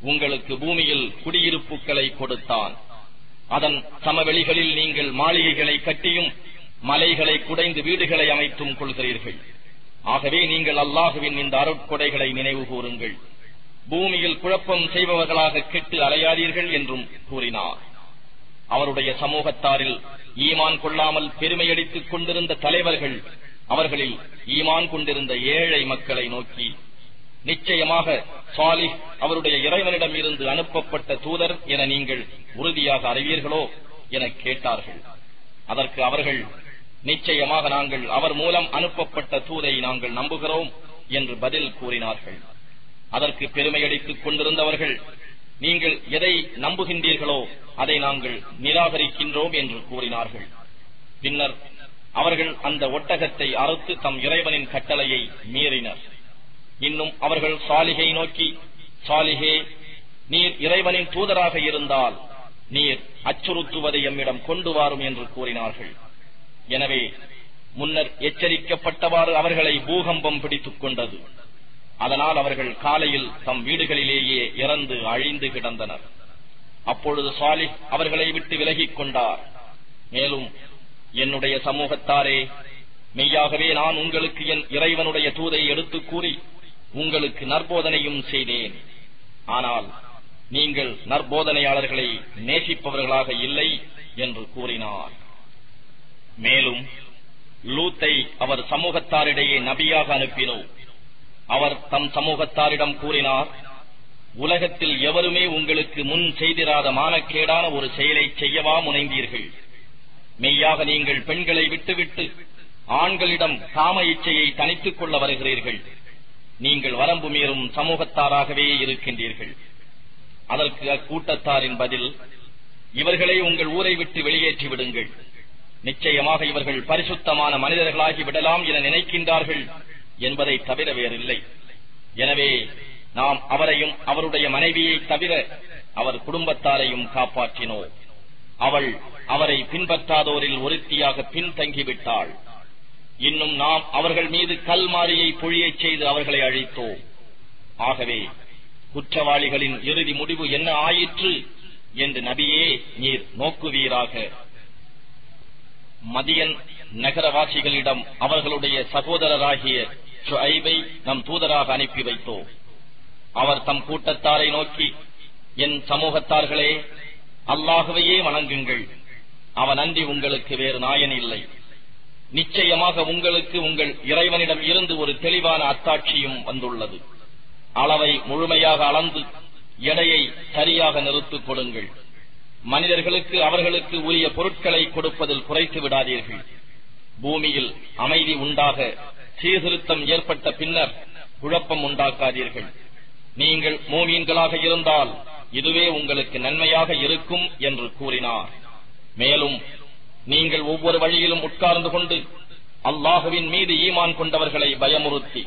உங்களுக்கு பூமியில் குடியிருப்புகளை கொடுத்தான். அதன் சமவெளிகளில் நீங்கள் மாளிகைகளை கட்டியும் மலைகளை குடைந்து வீடுகளை அமைத்தும் கொள்கிறீர்கள். ஆகவே நீங்கள் அல்லாஹுவின் இந்த அருட்கொடைகளை நினைவு கூறுங்கள். பூமியில் குழப்பம் செய்பவர்களாக கெட்டு அலையாதீர்கள் என்றும் கூறினார். அவருடைய சமூகத்தாரில் ஈமான் கொள்ளாமல் பெருமையடித்துக் கொண்டிருந்த தலைவர்கள் அவர்களில் ஈமான் கொண்டிருந்த ஏழை மக்களை நோக்கி நிச்சயமாக சாலிஹ் அவருடைய இறைவனிடம் இருந்து அனுப்பப்பட்ட தூதர் என நீங்கள் உறுதியாக அறிவீர்களோ என கேட்டார்கள். அதற்கு அவர்கள் நிச்சயமாக நாங்கள் அவர் மூலம் அனுப்பப்பட்ட தூதை நாங்கள் நம்புகிறோம் என்று பதில் கூறினார்கள். அதற்கு பெருமையடித்துக் கொண்டிருந்தவர்கள் நீங்கள் எதை நம்புகின்றீர்களோ அதை நாங்கள் நிராகரிக்கின்றோம் என்று கூறினார்கள். பின்னர் அவர்கள் அந்த ஒட்டகத்தை அறுத்து தம் இறைவனின் கட்டளையை மீறினர். இன்னும் அவர்கள் சாலிகை நோக்கி சாலிகே நீர் இறைவனின் தூதராக இருந்தால் நீர் அச்சுறுத்துவதை எம்மிடம் கொண்டு வாரும் என்று கூறினார்கள். எனவே முன்னர் எச்சரிக்கப்பட்டவாறு அவர்களை பூகம்பம் பிடித்துக் கொண்டது. அதனால் அவர்கள் காலையில் தம் வீடுகளிலேயே இறந்து அழிந்து கிடந்தனர். அப்பொழுது சாலிஹ் அவர்களை விட்டு விலகிக் கொண்டார். மேலும் என்னுடைய சமூகத்தாரே மெய்யாகவே நான் உங்களுக்கு என் இறைவனுடைய தூதை எடுத்துக் கூறி உங்களுக்கு நற்போதனையும் செய்தேன். ஆனால் நீங்கள் நற்போதனையாளர்களை நேசிப்பவர்களாக இல்லை என்று கூறினார். மேலும் லூத்தை அவர் சமூகத்தாரிடையே நபியாக அனுப்பினோம் அவர் தம் சமூகத்தாரிடம் கூறினார் உலகத்தில் எவருமே உங்களுக்கு முன் செய்திராத மானக்கேடான ஒரு செயலை செய்யவா முனைந்தீர்கள். மெய்யாக நீங்கள் பெண்களை விட்டுவிட்டு ஆண்களிடம் காம இச்சையை தனித்துக் கொள்ள வருகிறீர்கள். நீங்கள் வரம்பு மீறும் சமூகத்தாராகவே இருக்கின்றீர்கள். அதற்கு அக்கூட்டத்தாரின் பதில் இவர்களை உங்கள் ஊரை விட்டு வெளியேற்றி விடுங்கள். நிச்சயமாக இவர்கள் பரிசுத்தமான மனிதர்களாகி விடலாம் என நினைக்கின்றார்கள் என்பதை தவிர வேறில்லை. எனவே நாம் அவரையும் அவருடைய மனைவியை தவிர அவர் குடும்பத்தாரையும் காப்பாற்றினோம். அவள் அவரை பின்பற்றாதோரில் ஒருத்தியாக பின்தங்கிவிட்டாள். இன்னும் நாம் அவர்கள் மீது கல்மாரியை பொழியச் செய்து அவர்களை அழித்தோம். ஆகவே குற்றவாளிகளின் இறுதி முடிவு என்ன ஆயிற்று என்று நபியே நீர் நோக்குவீராக. மதியன் நகரவாசிகளிடம் அவர்களுடைய சகோதரராகிய ஷுஐபை நம் தூதராக அனுப்பி வைத்தோம். அவர் தம் கூட்டத்தாரை நோக்கி என் சமூகத்தார்களே அல்லாகவையே வணங்குங்கள். அவன் அன்றி உங்களுக்கு வேறு நாயன் இல்லை. நிச்சயமாக உங்களுக்கு உங்கள் இறைவனிடம் இருந்து ஒரு தெளிவான அத்தாட்சியும் வந்துள்ளது. அளவை முழுமையாக அளந்து எடையை சரியாக நிறுத்துக் கொடுங்கள். மனிதர்களுக்கு அவர்களுக்கு உரிய பொருட்களை கொடுப்பதில் குறைத்து விடாதீர்கள். பூமியில் அமைதி உண்டாக சீர்திருத்தம் ஏற்பட்ட பின்னர் குழப்பம் உண்டாக்காதீர்கள். நீங்கள் மூமீன்களாக இருந்தால் இதுவே உங்களுக்கு நன்மையாக இருக்கும் என்று கூறினார். மேலும் நீங்கள் ஒவ்வொரு வழியிலும் உட்கார்ந்து கொண்டு அல்லாஹுவின் மீது ஈமான் கொண்டவர்களை பயமுறுத்தி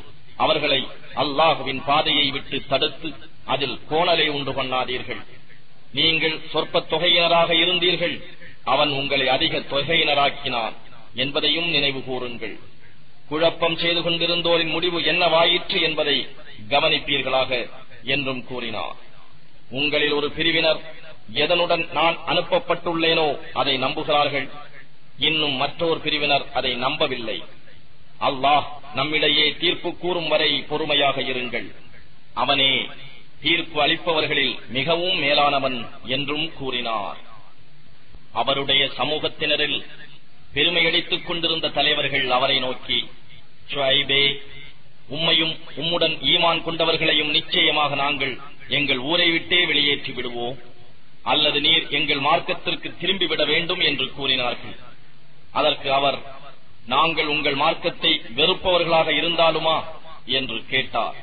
அவர்களை அல்லாஹுவின் பாதையை விட்டு தடுத்து அதில் கோணலை உண்டு பண்ணாதீர்கள். நீங்கள் சொற்ப தொகையினராக இருந்தீர்கள். அவன் உங்களை அதிக தொகையினராக்கினான் என்பதையும் நினைவு கூறுங்கள். குழப்பம் செய்து கொண்டிருந்தோரின் முடிவு என்னவாயிற்று என்பதை கவனிப்பீர்களாக என்றும் கூறினார். உங்களில் ஒரு பிரிவினர் எதனுடன் நான் அனுப்பப்பட்டுள்ளேனோ அதை நம்புகிறார்கள். இன்னும் மற்றொரு பிரிவினர் அதை நம்பவில்லை. அல்லாஹ் நம்மிடையே தீர்ப்பு கூறும் வரை பொறுமையாக இருங்கள். அவனே தீர்ப்பு அளிப்பவர்களில் மிகவும் மேலானவன் என்றும் கூறினார். அவருடைய சமூகத்தினரில் பெருமையடித்துக் கொண்டிருந்த தலைவர்கள் அவரை நோக்கி ஷுஐபே உம்முடன் ஈமான் கொண்டவர்களையும் நிச்சயமாக நாங்கள் எங்கள் ஊரை விட்டே வெளியேற்றி விடுவோம். அல்லது நீர் எங்கள் மார்க்கத்திற்கு திரும்பிவிட வேண்டும் என்று கூறினார்கள். அதற்கு அவர் நாங்கள் உங்கள் மார்க்கத்தை வெறுப்பவர்களாக இருந்தாலுமா? என்று கேட்டார்.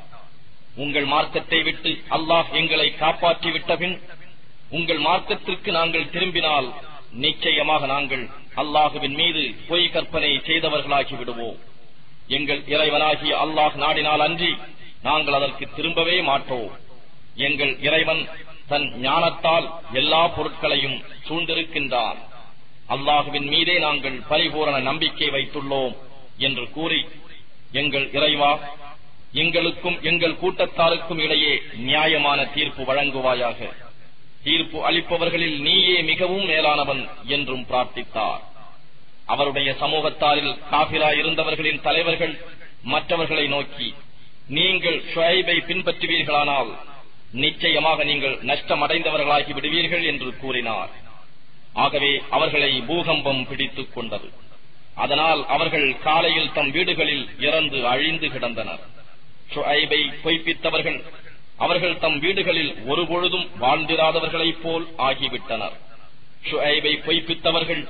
உங்கள் மார்க்கத்தை விட்டு அல்லாஹ் எங்களை காப்பாற்றி விட்டபின் உங்கள் மார்க்கத்திற்கு நாங்கள் திரும்பினால் நிச்சயமாக நாங்கள் அல்லாஹுவின் மீது பொய் கற்பனை செய்தவர்களாகி விடுவோம். எங்கள் இறைவனாகிய அல்லாஹ் நாடினால் அன்றி நாங்கள் அதற்கு திரும்பவே மாட்டோம். எங்கள் இறைவன் தன் ஞானத்தால் எல்லா பொருட்களையும் சூழ்ந்திருக்கின்றான். அல்லாஹுவின் மீதே நாங்கள் பரிபூரண நம்பிக்கை வைத்துள்ளோம் என்று கூறி எங்கள் இறைவா எங்களுக்கும் எங்கள் கூட்டத்தாருக்கும் இடையே நியாயமான தீர்ப்பு வழங்குவாயாக. தீர்ப்பு அளிப்பவர்களில் நீயே மிகவும் மேலானவன் என்றும் பிரார்த்தித்தார். அவருடைய சமூகத்தாரில் காபிலா இருந்தவர்களின் தலைவர்கள் மற்றவர்களை நோக்கி நீங்கள் ஷுஐபை பின்பற்றுவீர்களானால் நிச்சயமாக நீங்கள் நஷ்டமடைந்தவர்களாகி விடுவீர்கள் என்று கூறினார். ஆகவே அவர்களை பூகம்பம் பிடித்துக் கொண்டது. அதனால் அவர்கள் காலையில் தம் வீடுகளில் இறந்து அழிந்து கிடந்தனர். ஷுஐபை பொய்ப்பித்தவர்கள் அவர்கள் தம் வீடுகளில் ஒருபொழுதும் வாழ்ந்திராதவர்களைப் போல் ஆகிவிட்டனர். ஷுஐபை பொய்ப்பித்தவர்கள்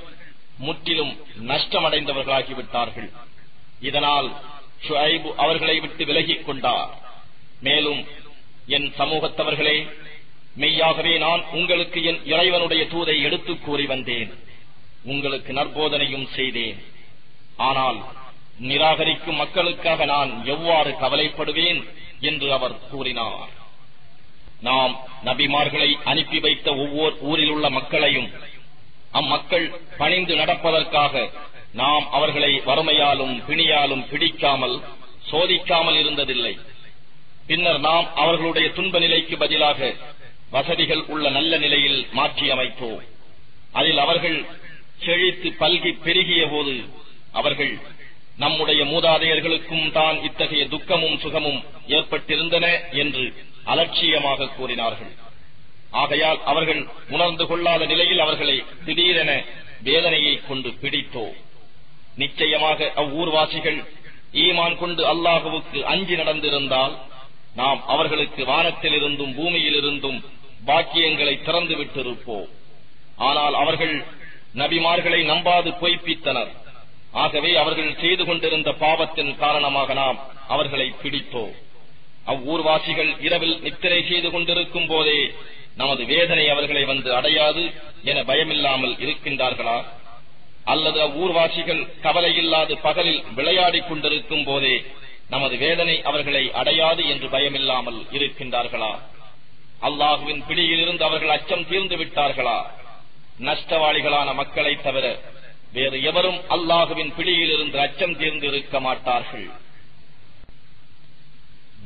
முற்றிலும் நஷ்டமடைந்தவர்களாகிவிட்டார்கள். இதனால் ஷுஐபு அவர்களை விட்டு விலகிக் கொண்டார். மேலும் என் சமூகத்தவர்களே மெய்யாகவே நான் உங்களுக்கு என் இறைவனுடைய தூதை எடுத்துக் கூறி வந்தேன். உங்களுக்கு நற்போதனையும் செய்தேன். ஆனால் நிராகரிக்கும் மக்களுக்காக நான் எவ்வாறு கவலைப்படுவேன் என்று அவர் கூறினார். நாம் நபிமார்களை அனுப்பி வைத்த ஒவ்வொரு ஊரில் உள்ள மக்களையும் அம்மக்கள் பணிந்து நடப்பதற்காக நாம் அவர்களை வறுமையாலும் பிணியாலும் பிடிக்காமல் சோதிக்காமல் இருந்ததில்லை. பின்னர் நாம் அவர்களுடைய துன்ப நிலைக்கு பதிலாக வசதிகள் உள்ள நல்ல நிலையில் மாற்றி அமைத்தோம். அதில் அவர்கள் செழித்து பல்கி பெருகிய போது அவர்கள் நம்முடைய மூதாதையர்களுக்கும் தான் இத்தகைய துக்கமும் சுகமும் ஏற்பட்டிருந்தன என்று அலட்சியமாக கூறினார்கள். ஆகையால் அவர்கள் உணர்ந்து கொள்ளாத நிலையில் அவர்களை திடீரென வேதனையை கொண்டு பிடித்தோ. நிச்சயமாக அவ்வூர்வாசிகள் ஈமான் கொண்டு அல்லாஹுவுக்கு அஞ்சி நடந்திருந்தால் நாம் அவர்களுக்கு வானத்திலிருந்தும் பூமியிலிருந்தும் பாக்கியங்களை திறந்து விட்டிருப்போம் ஆனால் அவர்கள் நபிமார்களை நம்பாது பொய்ப்பித்தனர். ஆகவே அவர்கள் செய்து கொண்டிருந்த பாவத்தின் காரணமாக நாம் அவர்களை பிடித்தோம். அவ்வூர்வாசிகள் இரவில் நித்திரை செய்து கொண்டிருக்கும் போதே நமது வேதனை அவர்களை வந்து அடையாது என பயமில்லாமல் இருக்கின்றார்களா? அல்லது அவ்வூர்வாசிகள் கவலையில்லாது பகலில் விளையாடிக் கொண்டிருக்கும் போதே நமது வேதனை அவர்களை அடையாது என்று பயமில்லாமல் இருக்கின்றார்களா? அல்லாஹுவின் பிடியிலிருந்து அவர்கள் அச்சம் தீர்ந்து விட்டார்களா? நஷ்டவாளிகளான மக்களை தவிர வேறு எவரும் அல்லாஹுவின் பிடியிலிருந்து அச்சம் தீர்ந்து இருக்க மாட்டார்கள்.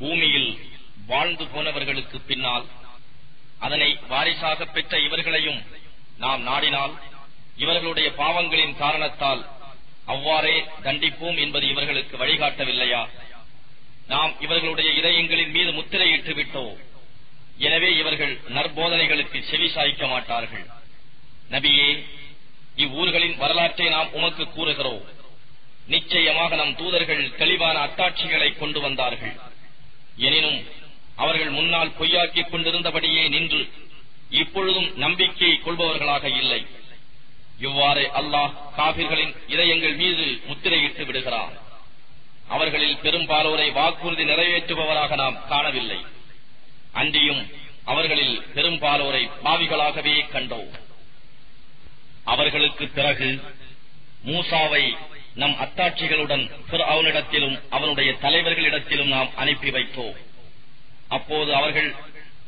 பூமியில் வாழ்ந்து போனவர்களுக்கு பின்னால் அதனை வாரிசாக பெற்ற இவர்களையும் நாம் நாடினால் இவர்களுடைய பாவங்களின் காரணத்தால் அவ்வாறே தண்டிப்போம் என்பது இவர்களுக்கு வழிகாட்டவில்லையா? நாம் இவர்களுடைய இதயங்களின் மீது முத்திரையிட்டு விட்டோம் எனவே இவர்கள் நற்போதனைகளுக்கு செவி சாய்க்க மாட்டார்கள். நபியே இவ்வூர்களின் வரலாற்றை நாம் உமக்கு கூறுகிறோம். நிச்சயமாக நம் தூதர்கள் தெளிவான அத்தாட்சிகளை கொண்டு வந்தார்கள். எனினும் அவர்கள் முன்னால் பொய்யாக்கிக் கொண்டிருந்தபடியே நின்று இப்பொழுதும் நம்பிக்கை கொள்பவர்களாக இல்லை. இவ்வாறு அல்லாஹ் காபிர்களின் இதயங்கள் மீது முத்திரையிட்டு விடுகிறார் அவர்களில் பெரும்பாலோரை வாக்குறுதி நிறைவேற்றுபவராக நாம் காணவில்லை. அன்றியும் அவர்களில் பெரும்பாலோரை பாவிகளாகவே கண்டோம். அவர்களுக்கு பிறகு மூசாவை நம் அத்தாட்சிகளுடன் அவனிடத்திலும் அவனுடைய தலைவர்களிடத்திலும் நாம் அனுப்பி வைத்தோம். அப்போது அவர்கள்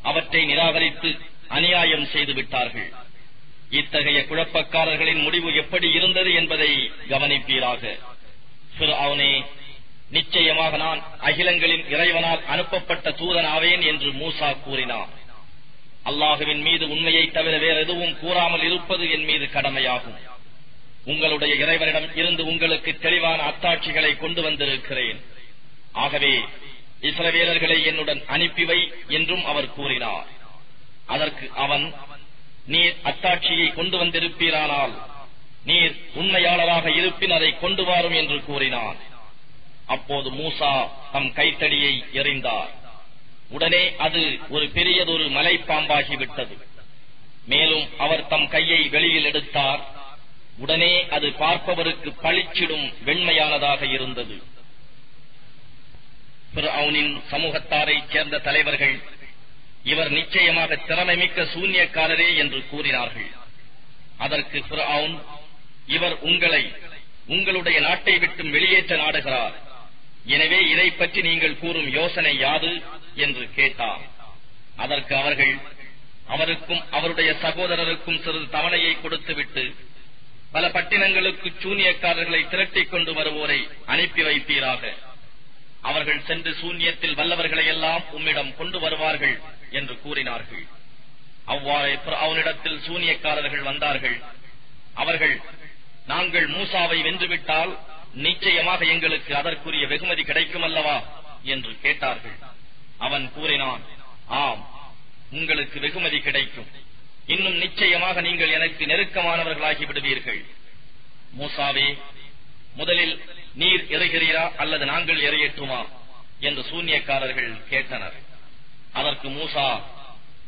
அவற்றை நிராகரித்து அநியாயம் செய்து விட்டார்கள். இத்தகைய குழப்பக்காரர்களின் முடிவு எப்படி இருந்தது என்பதை கவனிப்பீராக. அவனே நிச்சயமாக நான் அகிலங்களின் இறைவனால் அனுப்பப்பட்ட தூதனாவேன் என்று மூசா கூறினார் அல்லாஹுவின் மீது உண்மையை தவிர வேறு எதுவும் கூறாமல் இருப்பது என் மீது கடமையாகும். உங்களுடைய இறைவனிடம் இருந்து உங்களுக்கு தெளிவான அத்தாட்சிகளை கொண்டு வந்திருக்கிறேன். ஆகவே இஸ்ரவேலர்களை என்னுடன் அனுப்பிவை என்றும் அவர் கூறினார். அதற்கு அவன் நீர் அத்தாட்சியை கொண்டு வந்திருப்பீரானால் நீர் உண்மையாளராக இருப்பின் அதை கொண்டு வாரும் என்று கூறினான். அப்போது மூசா தம் கைத்தடியை எறிந்தார். உடனே அது ஒரு பெரியதொரு மலைப்பாம்பாகிவிட்டது. மேலும் அவர் தம் கையை வெளியில் எடுத்தார். உடனே அது பார்ப்பவருக்கு பளிச்சிடும் வெண்மையானதாக இருந்தது. அவனின் சமூகத்தாரைச் சேர்ந்த தலைவர்கள் இவர் நிச்சயமாக திறமைமிக்க சூன்யக்காரரே என்று கூறினார்கள். அதற்கு பிறவுன் இவர் உங்களை உங்களுடைய நாட்டை விட்டு வெளியேற்ற நாடுகிறார். எனவே இதை பற்றி நீங்கள் கூறும் யோசனை யாது? என்று கேட்டார். அதற்கு அவர்கள் அவருக்கும் அவருடைய சகோதரருக்கும் சிறிது தவணையை கொடுத்துவிட்டு பல பட்டினங்களுக்கு சூனியக்காரர்களை திரட்டிக் கொண்டு வருவோரை அனுப்பி வைப்பீராக. அவர்கள் சென்று சூன்யத்தில் வல்லவர்களை எல்லாம் உம்மிடம் கொண்டு வருவார்கள் என்று கூறினார்கள். அவ்வாறே அவனிடத்தில் சூனியக்காரர்கள் வந்தார்கள். அவர்கள் நாங்கள் மூசாவை வென்றுவிட்டால் நிச்சயமாக எங்களுக்கு அதற்குரிய வெகுமதி கிடைக்கும் அல்லவா என்று கேட்டார்கள். அவன் கூறினான் ஆம் உங்களுக்கு வெகுமதி கிடைக்கும். இன்னும் நிச்சயமாக நீங்கள் எனக்கு நெருக்கமானவர்களாகி விடுவீர்கள். மூசாவே முதலில் நீர் எறிகிறீரா அல்லது நாங்கள் எறியட்டுமா என்று சூன்யக்காரர்கள் கேட்டனர். அதற்கு மூசா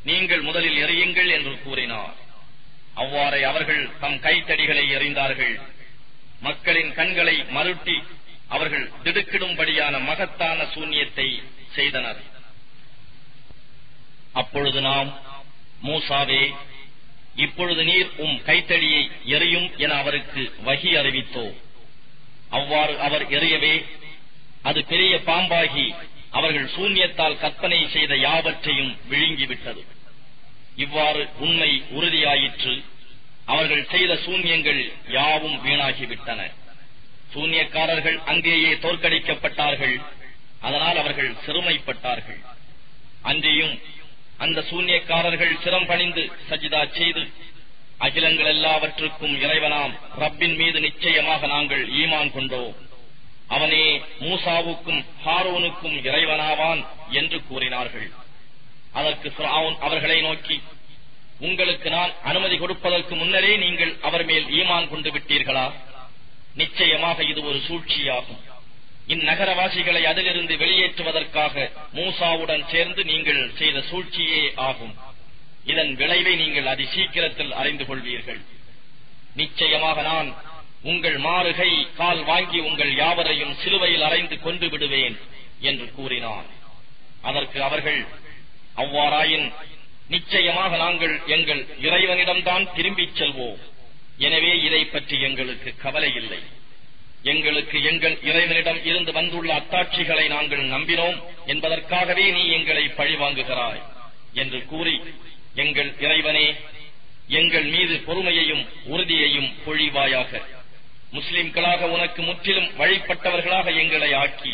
நீங்கள் முதலில் எறியுங்கள் என்று கூறினார். அவ்வாறே அவர்கள் தம் கைத்தடிகளை எறிந்தார்கள். மக்களின் கண்களை மருட்டி அவர்கள் திடுக்கிடும்படியான மகத்தான சூன்யத்தை செய்தனர். அப்பொழுது நாம் மூசாவே இப்பொழுது நீர் உம் கைத்தடியை எறியும் என அவருக்கு வகி அறிவித்தோ. அவ்வாறு அவர் எறியவே அது பெரிய பாம்பாகி அவர்கள் சூன்யத்தால் கற்பனை செய்த யாவற்றையும் விழுங்கிவிட்டது. இவ்வாறு உண்மை உறுதியாயிற்று அவர்கள் செய்த சூன்யங்கள் யாவும் வீணாகிவிட்டன. சூன்யக்காரர்கள் அங்கேயே தோற்கடிக்கப்பட்டார்கள் அதனால் அவர்கள் சிறுமைப்பட்டார்கள். அன்றியும் அந்த சூன்யக்காரர்கள் சிரம் பணிந்து சஜிதா செய்து அகிலங்கள் எல்லாவற்றுக்கும் இறைவனாம் ரப்பின் மீது நிச்சயமாக நாங்கள் ஈமான் கொண்டோம். அவனே மூசாவுக்கும் ஹாரோனுக்கும் இறைவனாவான் என்று கூறினார்கள். அதற்கு அவர்களை நோக்கி உங்களுக்கு நான் அனுமதி கொடுப்பதற்கு முன்னரே நீங்கள் அவர் மேல் ஈமான் கொண்டு விட்டீர்களா? நிச்சயமாக இது ஒரு சூழ்ச்சியாகும். இந்நகரவாசிகளை அதிலிருந்து வெளியேற்றுவதற்காக மூசாவுடன் சேர்ந்து நீங்கள் செய்த சூழ்ச்சியே ஆகும். இதன் விளைவை நீங்கள் அதி சீக்கிரத்தில் அறிந்து கொள்வீர்கள். நிச்சயமாக நான் உங்கள் மாறுகை கால் வாங்கி உங்கள் யாவரையும் சிலுவையில் அறைந்து கொண்டு விடுவேன் என்று கூறினான். அதற்கு அவர்கள் அவ்வாறாயின் நிச்சயமாக நாங்கள் எங்கள் இறைவனிடம்தான் திரும்பிச் செல்வோம். எனவே இதை பற்றி எங்களுக்கு கவலை இல்லை எங்களுக்கு எங்கள் இறைவனிடம் இருந்து வந்துள்ள அத்தாட்சிகளை நாங்கள் நம்பினோம் என்பதற்காகவே நீ எங்களை பழிவாங்குகிறாய் என்று கூறி எங்கள் இறைவனே எங்கள் மீது பொறுமையையும் உறுதியையும் பொழிவாயாக. முஸ்லிம்களாக உனக்கு முற்றிலும் வழிபட்டவர்களாக எங்களை ஆக்கி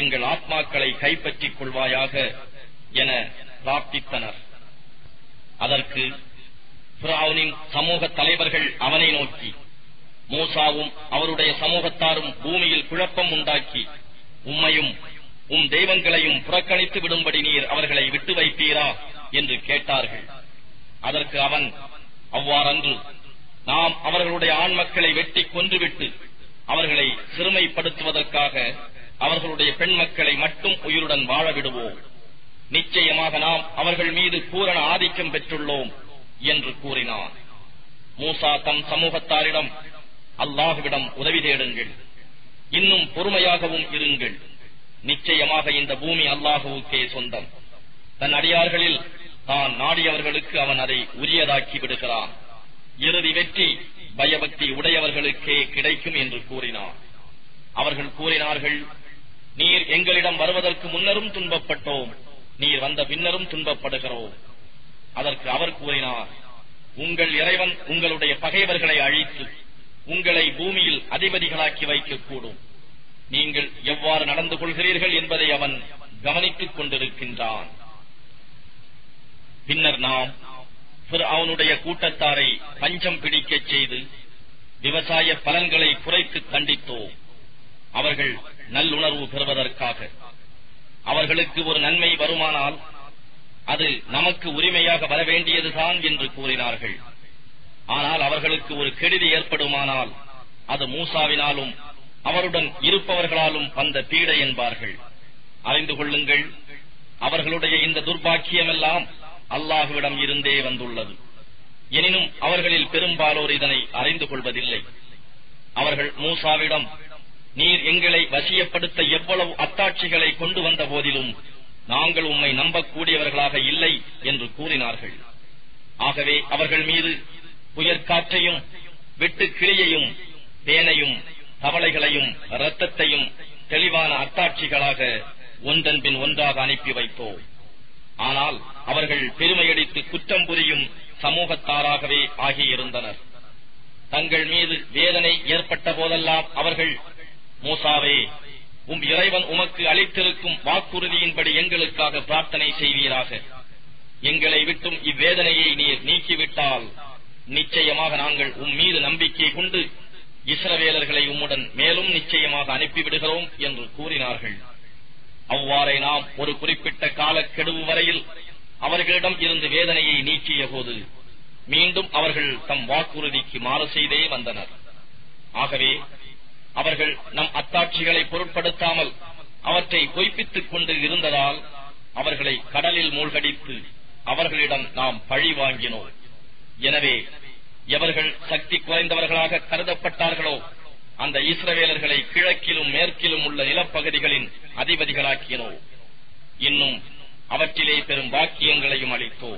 எங்கள் ஆத்மாக்களை கைப்பற்றிக் கொள்வாயாக என பிரார்த்தித்தனர். அதற்கு சமூக தலைவர்கள் அவனை நோக்கி மூசாவும் அவருடைய சமூகத்தாரும் பூமியில் குழப்பம் உண்டாக்கி உம்மையும் உம் தெய்வங்களையும் புறக்கணித்து விடும்படி நீர் அவர்களை விட்டு வைப்பீரா? என்று கேட்டார்கள். அதற்கு அவன் அவ்வாறன்று நாம் அவர்களுடைய ஆண் மக்களை வெட்டி கொன்றுவிட்டு அவர்களை சிறுமைப்படுத்துவதற்காக அவர்களுடைய பெண் மக்களை மட்டும் உயிருடன் வாழ விடுவோம் நிச்சயமாக நாம் அவர்கள் மீது பூரண ஆதிக்கம் பெற்றுள்ளோம் என்று கூறினான். மூசா தம் சமூகத்தாரிடம் அல்லாஹுவிடம் உதவி தேடுங்கள். இன்னும் பொறுமையாகவும் இருங்கள். நிச்சயமாக இந்த பூமி அல்லாஹுவுக்கே சொந்தம். தன் அடியார்களில் தான் நாடியவர்களுக்கு அவன் அதை உரியதாக்கி விடுகிறான். இறுதி வெற்றி பயபக்தி உடையவர்களுக்கே கிடைக்கும் என்று கூறினார் அவர்கள் கூறினார்கள் நீர் எங்களிடம் வருவதற்கு முன்னரும் துன்பப்பட்டோம். நீர் வந்த பின்னரும் துன்பப்படுகிறோம். அதற்கு அவர் கூறினார் உங்கள் இறைவன் உங்களுடைய பகைவர்களை அழித்து உங்களை பூமியில் அதிபதிகளாக்கி வைக்கக்கூடும். நீங்கள் எவ்வாறு நடந்து கொள்கிறீர்கள் என்பதை அவன் கவனித்துக் கொண்டிருக்கின்றான். பின்னர் நாம் அவனுடைய கூட்டத்தாரை பஞ்சம் பிடிக்கச் செய்து விவசாய பலன்களை குறைத்து கண்டித்தோம். அவர்கள் நல்லுணர்வு பெறுவதற்காக. அவர்களுக்கு ஒரு நன்மை வருமானால் அது நமக்கு உரிமையாக வரவேண்டியதுதான் என்று கூறினார்கள். ஆனால் அவர்களுக்கு ஒரு கெடுதி ஏற்படுமானால் அது மூசாவினாலும் அவருடன் இருப்பவர்களாலும் வந்த பீடை என்பார்கள். அறிந்து கொள்ளுங்கள் அவர்களுடைய இந்த துர்பாக்கியமெல்லாம் அல்லாஹுவிடம் இருந்தே வந்துள்ளது. எனினும் அவர்களில் பெரும்பாலோர் இதனை அறிந்து கொள்வதில்லை. அவர்கள் மூசாவிடம் நீர் எங்களை வசியப்படுத்த எவ்வளவு அத்தாட்சிகளை கொண்டு வந்த போதிலும் நாங்கள் உம்மை நம்பக்கூடியவர்களாக இல்லை என்று கூறினார்கள். ஆகவே அவர்கள் மீது புயற்காற்றையும் வெட்டு கிளியையும் தேனையும் தவளைகளையும் இரத்தத்தையும் தெளிவான அத்தாட்சிகளாக ஒன்றன் பின் ஒன்றாக அனுப்பி வைத்தோம். ஆனால் அவர்கள் பெருமையடித்து குற்றம் புரியும் சமூகத்தாராகவே ஆகியிருந்தனர். தங்கள் மீது வேதனை ஏற்பட்ட போதெல்லாம் அவர்கள் மூசாவே உம் இறைவன் உமக்கு அளித்திருக்கும் வாக்குறுதியின்படி எங்களுக்காக பிரார்த்தனை செய்வீராக. எங்களை விட்டும் இவ்வேதனையை நீர் நீக்கிவிட்டால் நிச்சயமாக நாங்கள் உம் மீது நம்பிக்கை கொண்டு இஸ்ரவேலர்களை உம்முடன் மேலும் நிச்சயமாக அனுப்பிவிடுகிறோம் என்று கூறினார்கள். அவ்வாறே நாம் ஒரு குறிப்பிட்ட காலக்கெடுவு வரையில் அவர்களிடம் இருந்து வேதனையை நீக்கிய போது மீண்டும் அவர்கள் தம் வாக்குறுதிக்கு மாறு செய்தே வந்தனர். ஆகவே அவர்கள் நம் அத்தாட்சிகளை பொருட்படுத்தாமல் அவற்றை பொய்ப்பித்துக் கொண்டு இருந்ததால் அவர்களை கடலில் மூழ்கடித்து அவர்களிடம் நாம் பழி வாங்கினோம். எனவே எவர்கள் சக்தி குறைந்தவர்களாக கருதப்பட்டார்களோ அந்த இஸ்ரவேலர்களை கிழக்கிலும் மேற்கிலும் உள்ள நிலப்பகுதிகளின் அதிபதிகளாக்கினோ இன்னும் அவற்றிலே பெரும் வாக்கியங்களையும் அளித்தோ.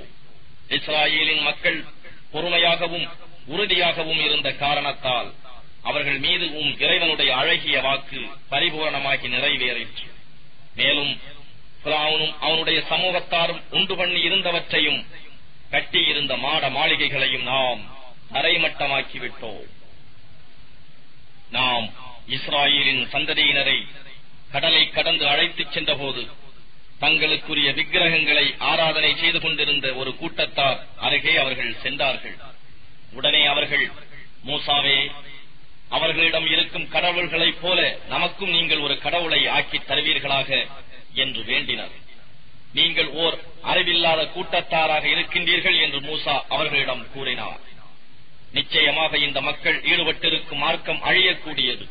இஸ்ராயேலின் மக்கள் பொறுமையாகவும் உறுதியாகவும் இருந்த காரணத்தால் அவர்கள் மீது உம் இறைவனுடைய அழகிய வாக்கு பரிபூரணமாகி நிறைவேறிற்று. மேலும் அவனுடைய சமூகத்தாரும் உண்டு பண்ணி இருந்தவற்றையும் கட்டியிருந்த மாட மாளிகைகளையும் நாம் தரைமட்டமாக்கிவிட்டோம் நாம் இஸ்ராயலின் சந்ததியினரை கடலை கடந்து அழைத்துச் சென்றபோது தங்களுக்குரிய விக்கிரகங்களை ஆராதனை செய்து கொண்டிருந்த ஒரு கூட்டத்தார் அருகே அவர்கள் சென்றார்கள். உடனே அவர்கள் மூசாவே அவர்களிடம் இருக்கும் கடவுள்களைப் போல நமக்கும் நீங்கள் ஒரு கடவுளை ஆக்கித் தருவீர்களாக என்று வேண்டினர். நீங்கள் ஓர் அறிவில்லாத கூட்டத்தாராக இருக்கின்றீர்கள் என்று மூசா அவர்களிடம் கூறினார். நிச்சயமாக இந்த மக்கள் ஈடுபட்டிருக்கும் மார்க்கம் அழியக்கூடியது.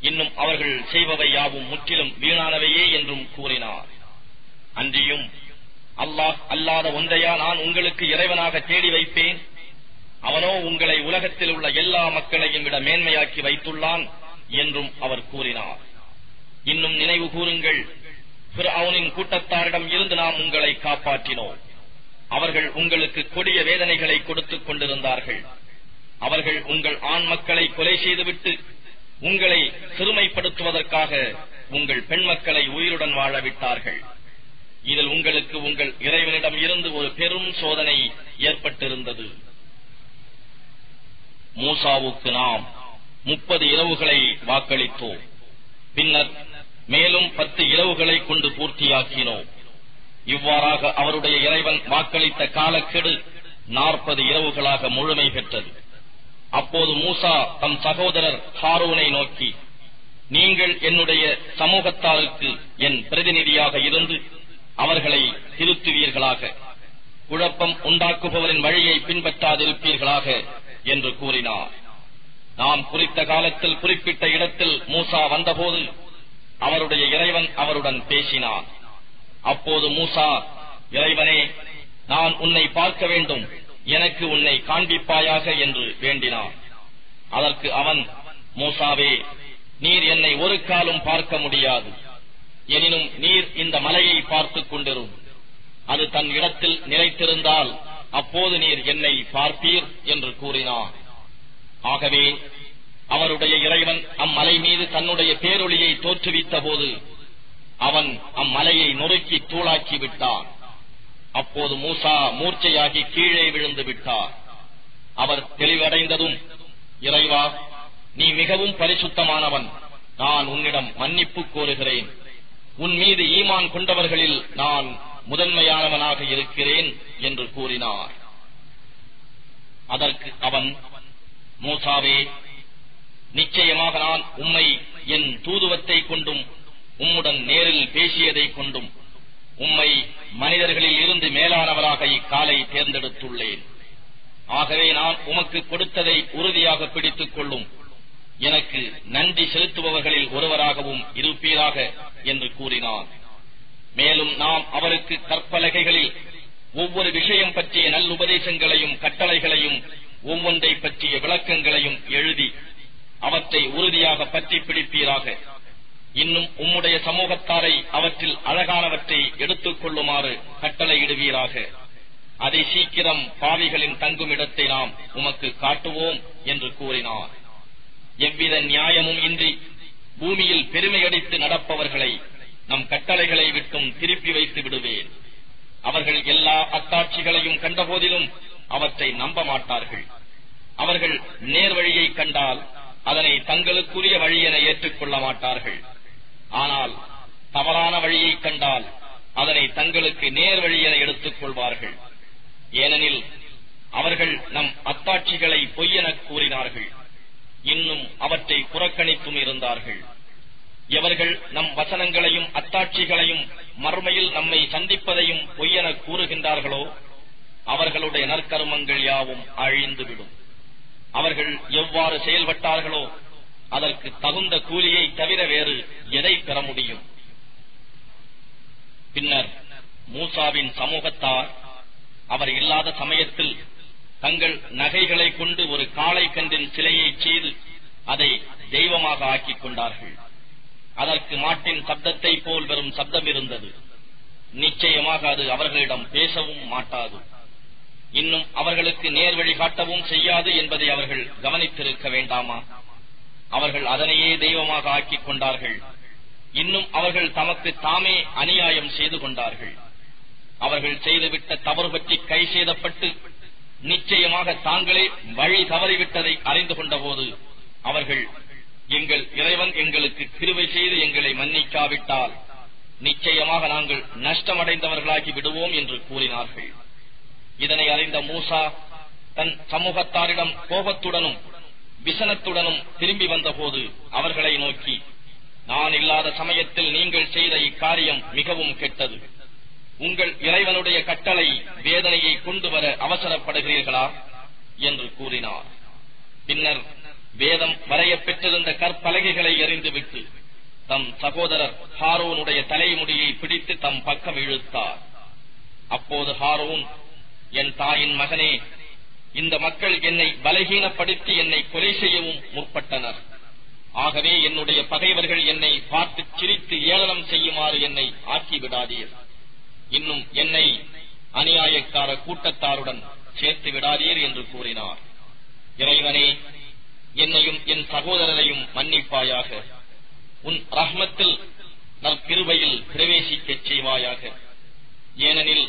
இன்னும் அவர்கள் செய்பவை யாவும் முற்றிலும் வீணானவையே என்றும் கூறினார். அன்றியும் அல்லாஹ் அல்லாத ஒன்றையா நான் உங்களுக்கு இறைவனாக தேடி வைப்பேன்? அவனோ உங்களை உலகத்தில் உள்ள எல்லா மக்களையும் விட மேன்மையாக்கி வைத்துள்ளான் என்றும் அவர் கூறினார். இன்னும் நினைவு கூறுங்கள் அவனின் கூட்டத்தாரிடம் இருந்து நாம் உங்களை காப்பாற்றினோம். அவர்கள் உங்களுக்கு கொடிய வேதனைகளை கொடுத்துக் கொண்டிருந்தார்கள். அவர்கள் உங்கள் ஆண் மக்களை கொலை செய்துவிட்டு உங்களை சிறுமைப்படுத்துவதற்காக உங்கள் பெண் மக்களை உயிருடன் வாழ விட்டார்கள். இதில் உங்களுக்கு உங்கள் இறைவனிடம் இருந்து ஒரு பெரும் சோதனை ஏற்பட்டிருந்தது. மூசாவுக்கு நாம் முப்பது இரவுகளை வாக்களித்தோம். பின்னர் மேலும் பத்து இரவுகளை கொண்டு பூர்த்தியாக்கினோம். இவ்வாறாக அவருடைய இறைவன் வாக்களித்த காலக்கெடு நாற்பது இரவுகளாக முழுமை பெற்றது. அப்போது மூசா தம் சகோதரர் ஹாரூனை நோக்கி நீங்கள் என்னுடைய சமூகத்தாருக்கு என் பிரதிநிதியாக இருந்து அவர்களை திருத்துவீர்களாக. குழப்பம் உண்டாக்குபவரின் வழியை பின்பற்றாதிருப்பீர்களாக என்று கூறினார். நாம் குறித்த காலத்தில் குறிப்பிட்ட இடத்தில் மூசா வந்தபோது அவருடைய இறைவன் அவருடன் பேசினான். அப்போது மூசா இறைவனே நான் உன்னை பார்க்க வேண்டும். எனக்கு உன்னை காண்பிப்பாயாக என்று வேண்டினான். அதற்கு அவன் மூசாவே நீர் என்னை ஒரு காலம் பார்க்க முடியாது. எனினும் நீர் இந்த மலையை பார்த்துக் கொண்டிரும். அது தன் இடத்தில் நிலைத்திருந்தால் அப்போது நீர் என்னை பார்ப்பீர் என்று கூறினார் ஆகவே அவருடைய இறைவன் அம்மலை மீது தன்னுடைய பேரொளியை தோற்றுவித்த போது அவன் அம்மலையை நொறுக்கி தூளாக்கி விட்டான். அப்போது மூசா மூர்ச்சையாகி கீழே விழுந்து விட்டார். அவர் தெளிவடைந்ததும் இறைவா நீ மிகவும் பரிசுத்தமானவன். நான் உன்னிடம் மன்னிப்பு கோருகிறேன். உன் மீது ஈமான் கொண்டவர்களில் நான் முதன்மையானவனாக இருக்கிறேன் என்று கூறினார். அதற்கு அவன் மூசாவே நிச்சயமாக நான் உம்மை என் தூதுவத்தை கொண்டும் உம்முடன் நேரில் பேசியதை கொண்டும் உம்மை மனிதர்களில் இருந்து மேலானவராக இக்காலை தேர்ந்தெடுத்துள்ளேன். ஆகவே நான் உமக்கு கொடுத்ததை உறுதியாக பிடித்துக் கொள்ளும். எனக்கு நன்றி செலுத்துபவர்களில் ஒருவராகவும் இருப்பீராக என்று கூறினார் மேலும் நாம் அவருக்கு கற்பலகைகளில் ஒவ்வொரு விஷயம் பற்றிய நல்லுபதேசங்களையும் கட்டளைகளையும் ஒவ்வொன்றை பற்றிய விளக்கங்களையும் எழுதி அவற்றை உறுதியாக பற்றி பிடிப்பீராக. இன்னும் உம்முடைய சமூகத்தாரை அவற்றில் அழகானவற்றை எடுத்துக் கொள்ளுமாறு கட்டளையிடுவீராக. அதை சீக்கிரம் பாவிகளின் தங்கும் இடத்தை நாம் உமக்கு காட்டுவோம் என்று கூறினார். எவ்வித நியாயமும் இன்றி பூமியில் பெருமையடித்து நடப்பவர்களை நம் கட்டளைகளை விட்டும் திருப்பி வைத்து விடுவேன். அவர்கள் எல்லா அத்தாட்சிகளையும் கண்டபோதிலும் அவற்றை நம்ப மாட்டார்கள். அவர்கள் நேர்வழியை கண்டால் அதனை தங்களுக்குரிய வழி என ஏற்றுக்கொள்ள மாட்டார்கள். ஆனால் தவறான வழியை கண்டால் அதனை தங்களுக்கு நேர் வழி என எடுத்துக் கொள்வார்கள் ஏனெனில் அவர்கள் நம் அத்தாட்சிகளை பொய்யெனக் கூறினார்கள். இன்னும் அவற்றை புறக்கணித்தும் இருந்தார்கள். எவர்கள் நம் வசனங்களையும் அத்தாட்சிகளையும் மறுமையில் நம்மை சந்திப்பதையும் பொய்யென கூறுகின்றார்களோ அவர்களுடைய நற்கருமங்கள் யாவும் அழிந்துவிடும். அவர்கள் எவ்வாறு செயல்பட்டார்களோ அதற்கு தகுந்த கூலியை தவிர வேறு எதை பெற முடியும்? பின்னர் மூசாவின் சமூகத்தார் அவர் இல்லாத சமயத்தில் தங்கள் நகைகளை கொண்டு ஒரு காளை கன்றின் சிலையை செய்து அதை தெய்வமாக ஆக்கிக் கொண்டார்கள். அதற்கு மாட்டின் சப்தத்தை போல் வெறும் சப்தம் இருந்தது. நிச்சயமாக அது அவர்களிடம் பேசவும் மாட்டாது. இன்னும் அவர்களுக்கு நேர் வழிகாட்டவும் செய்யாது என்பதை அவர்கள் கவனித்திருக்க வேண்டாமா? அவர்கள் அதனையே தெய்வமாக ஆக்கிக் கொண்டார்கள். இன்னும் அவர்கள் தமக்கு தாமே அநியாயம் செய்து கொண்டார்கள். அவர்கள் செய்துவிட்ட தவறு பற்றி கை செய்தப்பட்டு நிச்சயமாக தாங்களே வழி தவறிவிட்டதை அறிந்து கொண்டபோது அவர்கள் எங்கள் இறைவன் எங்களுக்கு கிருவை செய்து எங்களை மன்னிக்காவிட்டால் நிச்சயமாக நாங்கள் நஷ்டமடைந்தவர்களாகி விடுவோம் என்று கூறினார்கள். இதனை அறிந்த மூசா தன் சமூகத்தாரிடம் கோபத்துடனும் விசனத்துடனும் திரும்பி வந்தபோது அவர்களை நோக்கி நான் இல்லாத சமயத்தில் நீங்கள் செய்த இக்காரியம் மிகவும் கெட்டது. உங்கள் இறைவனுடைய கட்டளை வேதனையை கொண்டு வர அவசரப்படுகிறீர்களா? என்று கூறினார். பின்னர் வேதம் வரையப்பெற்றிருந்த கற்பலகைகளை எறிந்துவிட்டு தம் சகோதரர் ஹாரோனுடைய தலைமுடியை பிடித்து தம் பக்கம் இழுத்தார். அப்போது ஹாரோன் என் தாயின் மகனே இந்த மக்கள் என்னை பலகீனப்படுத்தி என்னை கொலை செய்யவும் முற்பட்டனர். ஆகவே என்னுடைய பகைவர்கள் என்னை பார்த்து சிரித்து ஏளனம் செய்யுமாறு என்னை ஆக்கிவிடாதீர். இன்னும் என்னை அநியாயக்கார கூட்டத்தாருடன் சேர்த்து விடாதீர் என்று கூறினார். இறைவனே என்னையும் என் சகோதரரையும் மன்னிப்பாயாக. உன் ரஹ்மத்தில் நற்கிருபையில் பிரவேசிக்கச் செய்வாயாக. ஏனெனில்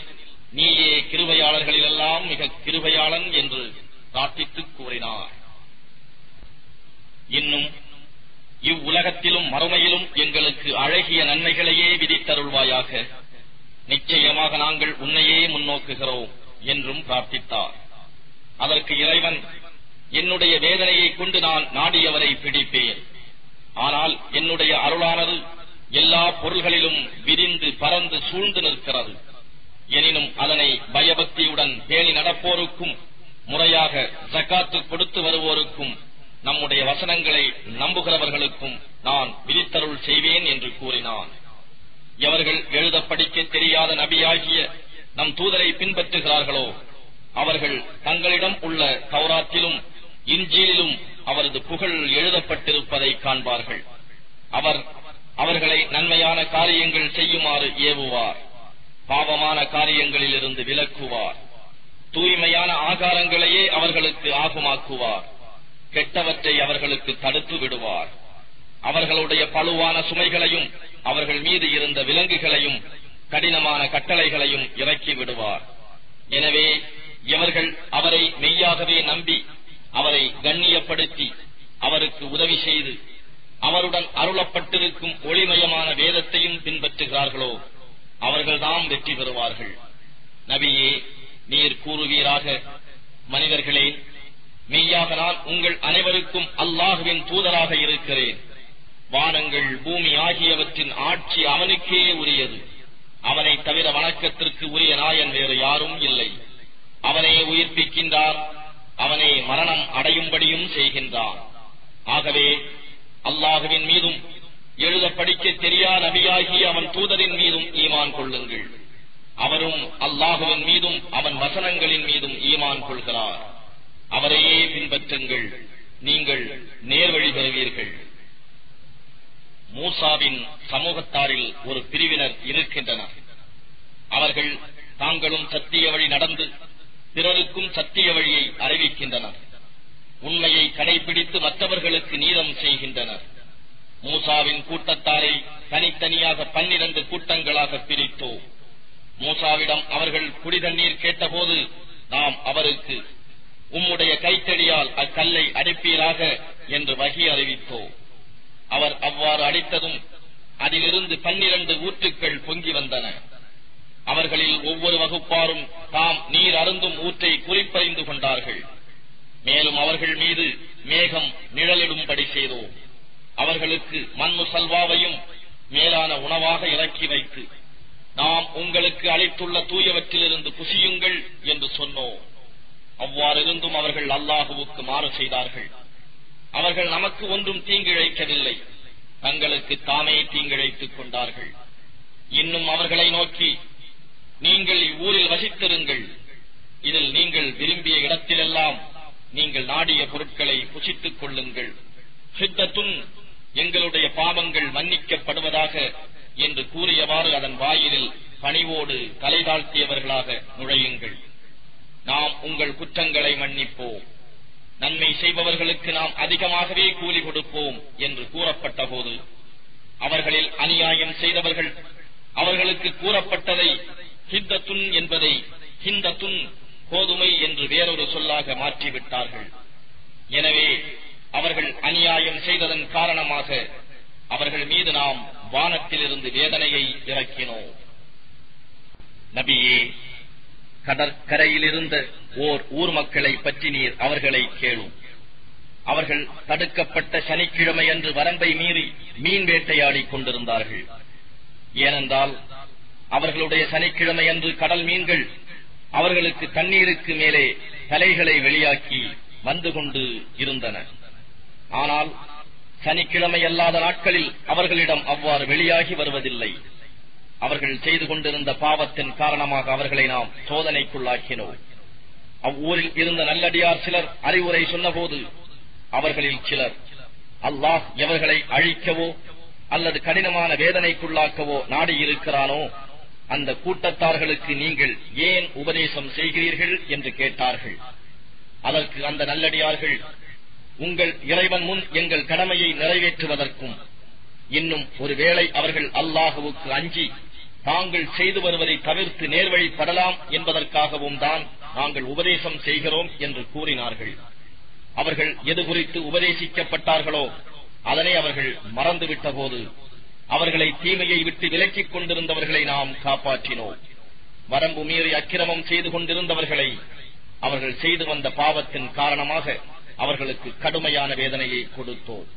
நீயே கிருபையாளர்களிலெல்லாம் மிக கிருபையாளன் என்று பிரார்த்தித்து கூறினார். இன்னும் இவ்வுலகத்திலும் மறுமையிலும் எங்களுக்கு அழகிய நன்மைகளையே விதித்தருள்வாயாக. நிச்சயமாக நாங்கள் உன்னையே முன்னோக்குகிறோம் என்றும் பிரார்த்தித்தார். அதற்கு இறைவன் என்னுடைய வேதனையை கொண்டு நான் நாடியவரை பிடிப்பேன். ஆனால் என்னுடைய அருளானது எல்லா பொருள்களிலும் விரிந்து பறந்து சூழ்ந்து நிற்கிறது. எனினும் அதனை பயபக்தியுடன் பேணி நடப்போருக்கும் முறையாக ஜக்காத்து கொடுத்து வருவோருக்கும் நம்முடைய வசனங்களை நம்புகிறவர்களுக்கும் நான் விதித்தருள் செய்வேன் என்று கூறினான். எவர்கள் எழுத படிக்க தெரியாத நபியாகிய நம் தூதரை பின்பற்றுகிறார்களோ அவர்கள் தங்களிடம் உள்ள கௌராத்திலும் இஞ்சியிலும் அவரது புகழ் எழுதப்பட்டிருப்பதை காண்பார்கள். அவர் அவர்களை நன்மையான காரியங்கள் செய்யுமாறு ஏவுவார். பாவமான காரியங்களில் இருந்து விலக்குவார். தூய்மையான ஆகாரங்களையே அவர்களுக்கு ஆகுமாக்குவார். கெட்டவற்றை அவர்களுக்கு தடுத்து விடுவார். அவர்களுடைய பழுவான சுமைகளையும் அவர்கள் மீது இருந்த விலங்குகளையும் கடினமான கட்டளைகளையும் இறக்கி விடுவார். எனவே எவர்கள் அவரை மெய்யாகவே நம்பி அவரை கண்ணியப்படுத்தி அவருக்கு உதவி செய்து அவருடன் அருளப்பட்டிருக்கும் ஒளிமயமான வேதத்தையும் பின்பற்றுகிறார்களோ? அவர்கள்தான் வெற்றி பெறுவார்கள். நபியே நீர் கூறுவீராக. மனிதர்களே மெய்யாக நான் உங்கள் அனைவருக்கும் அல்லாஹுவின் தூதராக இருக்கிறேன். வானங்கள் பூமி ஆகியவற்றின் ஆட்சி அவனுக்கே உரியது. அவனை தவிர வணக்கத்திற்கு உரிய நாயன் வேறு யாரும் இல்லை. அவனே உயிர்ப்பிக்கின்றார். அவனே மரணம் அடையும்படியும் செய்கின்றான். ஆகவே அல்லாஹுவின் மீதும் எழுத படிக்க தெரியா நபியாகி அவன் தூதரின் மீதும் ஈமான் கொள்ளுங்கள். அவரும் அல்லாஹுவின் மீதும் அவன் வசனங்களின் மீதும் ஈமான் கொள்கிறார். அவரையே பின்பற்றுங்கள். நீங்கள் நேர்வழி பெறுவீர்கள். மூசாவின் சமூகத்தாரில் ஒரு பிரிவினர் இருக்கின்றனர். அவர்கள் தாங்களும் சத்திய வழி நடந்து பிறருக்கும் சத்திய வழியை அறிவிக்கின்றனர். உண்மையை கடைபிடித்து மற்றவர்களுக்கு நீதம் செய்கின்றனர். மூசாவின் கூட்டத்தாரை தனித்தனியாக பன்னிரண்டு கூட்டங்களாக பிரித்தோம். மூசாவிடம் அவர்கள் குடிதண்ணீர் கேட்டபோது நாம் அவருக்கு உம்முடைய கைத்தடியால் அக்கல்லை அடிப்பீராக என்று வகி அறிவித்தோம். அவர் அவ்வாறு அடித்ததும் அதிலிருந்து பன்னிரண்டு ஊற்றுக்கள் பொங்கி வந்தன. அவர்களில் ஒவ்வொரு வகுப்பாரும் தாம் நீர் அருந்தும் ஊற்றை குறிப்பறிந்து கொண்டார்கள். மேலும் அவர்கள் மீது மேகம் நிழலிடும்படி செய்தோம். அவர்களுக்கு மண்ணு சல்வாவையும் மேலான உணவாக இறக்கி வைத்து நாம் உங்களுக்கு அளித்துள்ள தூயவற்றிலிருந்து புசியுங்கள் என்று சொன்னோம். அவ்வாறிருந்தும் அவர்கள் அல்லாஹுவுக்கு மாறு செய்தார்கள். அவர்கள் நமக்கு ஒன்றும் தீங்கிழைக்கவில்லை. தங்களுக்கு தாமே தீங்கிழைத்துக் கொண்டார்கள். இன்னும் அவர்களை நோக்கி நீங்கள் இவ்வூரில் வசித்திருங்கள். இதில் நீங்கள் விரும்பிய இடத்திலெல்லாம் நீங்கள் நாடிய பொருட்களை புசித்துக் கொள்ளுங்கள். சித்தத்துன் எங்களுடைய பாவங்கள் மன்னிக்கப்படுவதாக என்று கூறியவாறு அதன் வாயிலில் பணிவோடு தலைதாழ்த்தியவர்களாக நுழையுங்கள். நாம் உங்கள் குற்றங்களை மன்னிப்போம். நன்மை செய்பவர்களுக்கு நாம் அதிகமாகவே கூலி கொடுப்போம் என்று கூறப்பட்ட போது அவர்களில் அநியாயம் செய்தவர்கள் அவர்களுக்கு கூறப்பட்டதை ஹித்தத்துன் என்பதை ஹிந்தத்துன் கோதுமை என்று வேறொரு சொல்லாக மாற்றிவிட்டார்கள். எனவே அவர்கள் அநியாயம் செய்ததன் காரணமாக அவர்கள் மீது நாம் வானத்திலிருந்து வேதனையை இறக்கினோம். நபியே கடற்கரையிலிருந்த ஓர் ஊர் மக்களை பற்றி நீர் அவர்களை கேளும். அவர்கள் தடுக்கப்பட்ட சனிக்கிழமை அன்று வரம்பை மீறி மீன் வேட்டையாடிக் கொண்டிருந்தார்கள். ஏனென்றால் அவர்களுடைய சனிக்கிழமை அன்று கடல் மீன்கள் அவர்களுக்கு தண்ணீருக்கு மேலே தலைகளை வெளியாக்கி வந்து கொண்டு இருந்தன. ஆனால் சனிக்கிழமை அல்லாத நாட்களில் அவர்களிடம் அவ்வாறு வெளியாகி வருவதில்லை. அவர்கள் செய்து கொண்டிருந்த பாவத்தின் காரணமாக அவர்களை நாம் சோதனைக்குள்ளாக்கினோம். அவ்வூரில் இருந்த நல்லடியார் சிலர் அறிவுரை சொன்னபோது அவர்களில் சிலர் அல்லாஹ் எவர்களை அழிக்கவோ அல்லது கடினமான வேதனைக்குள்ளாக்கவோ நாடியிருக்கிறானோ அந்த கூட்டத்தார்களுக்கு நீங்கள் ஏன் உபதேசம் செய்கிறீர்கள்? என்று கேட்டார்கள். அதற்கு அந்த நல்லடியார்கள் உங்கள் இறைவன் முன் எங்கள் கடமையை நிறைவேற்றுவதற்கும். இன்னும் ஒருவேளை அவர்கள் அல்லாஹுவுக்கு அஞ்சி தாங்கள் செய்து வருவதை தவிர்த்து நேர்வழிப்படலாம் என்பதற்காகவும் தான் நாங்கள் உபதேசம் செய்கிறோம் என்று கூறினார்கள். அவர்கள் எது குறித்து உபதேசிக்கப்பட்டார்களோ அதனை அவர்கள் மறந்துவிட்ட போது அவர்களை தீமையை விட்டு விலக்கிக் கொண்டிருந்தவர்களை நாம் காப்பாற்றினோம். வரம்பு மீறி அக்கிரமம் செய்து கொண்டிருந்தவர்களை அவர்கள் செய்து வந்த பாவத்தின் காரணமாக அவர்களுக்கு கடுமையான வேதனையை கொடுத்தோம்.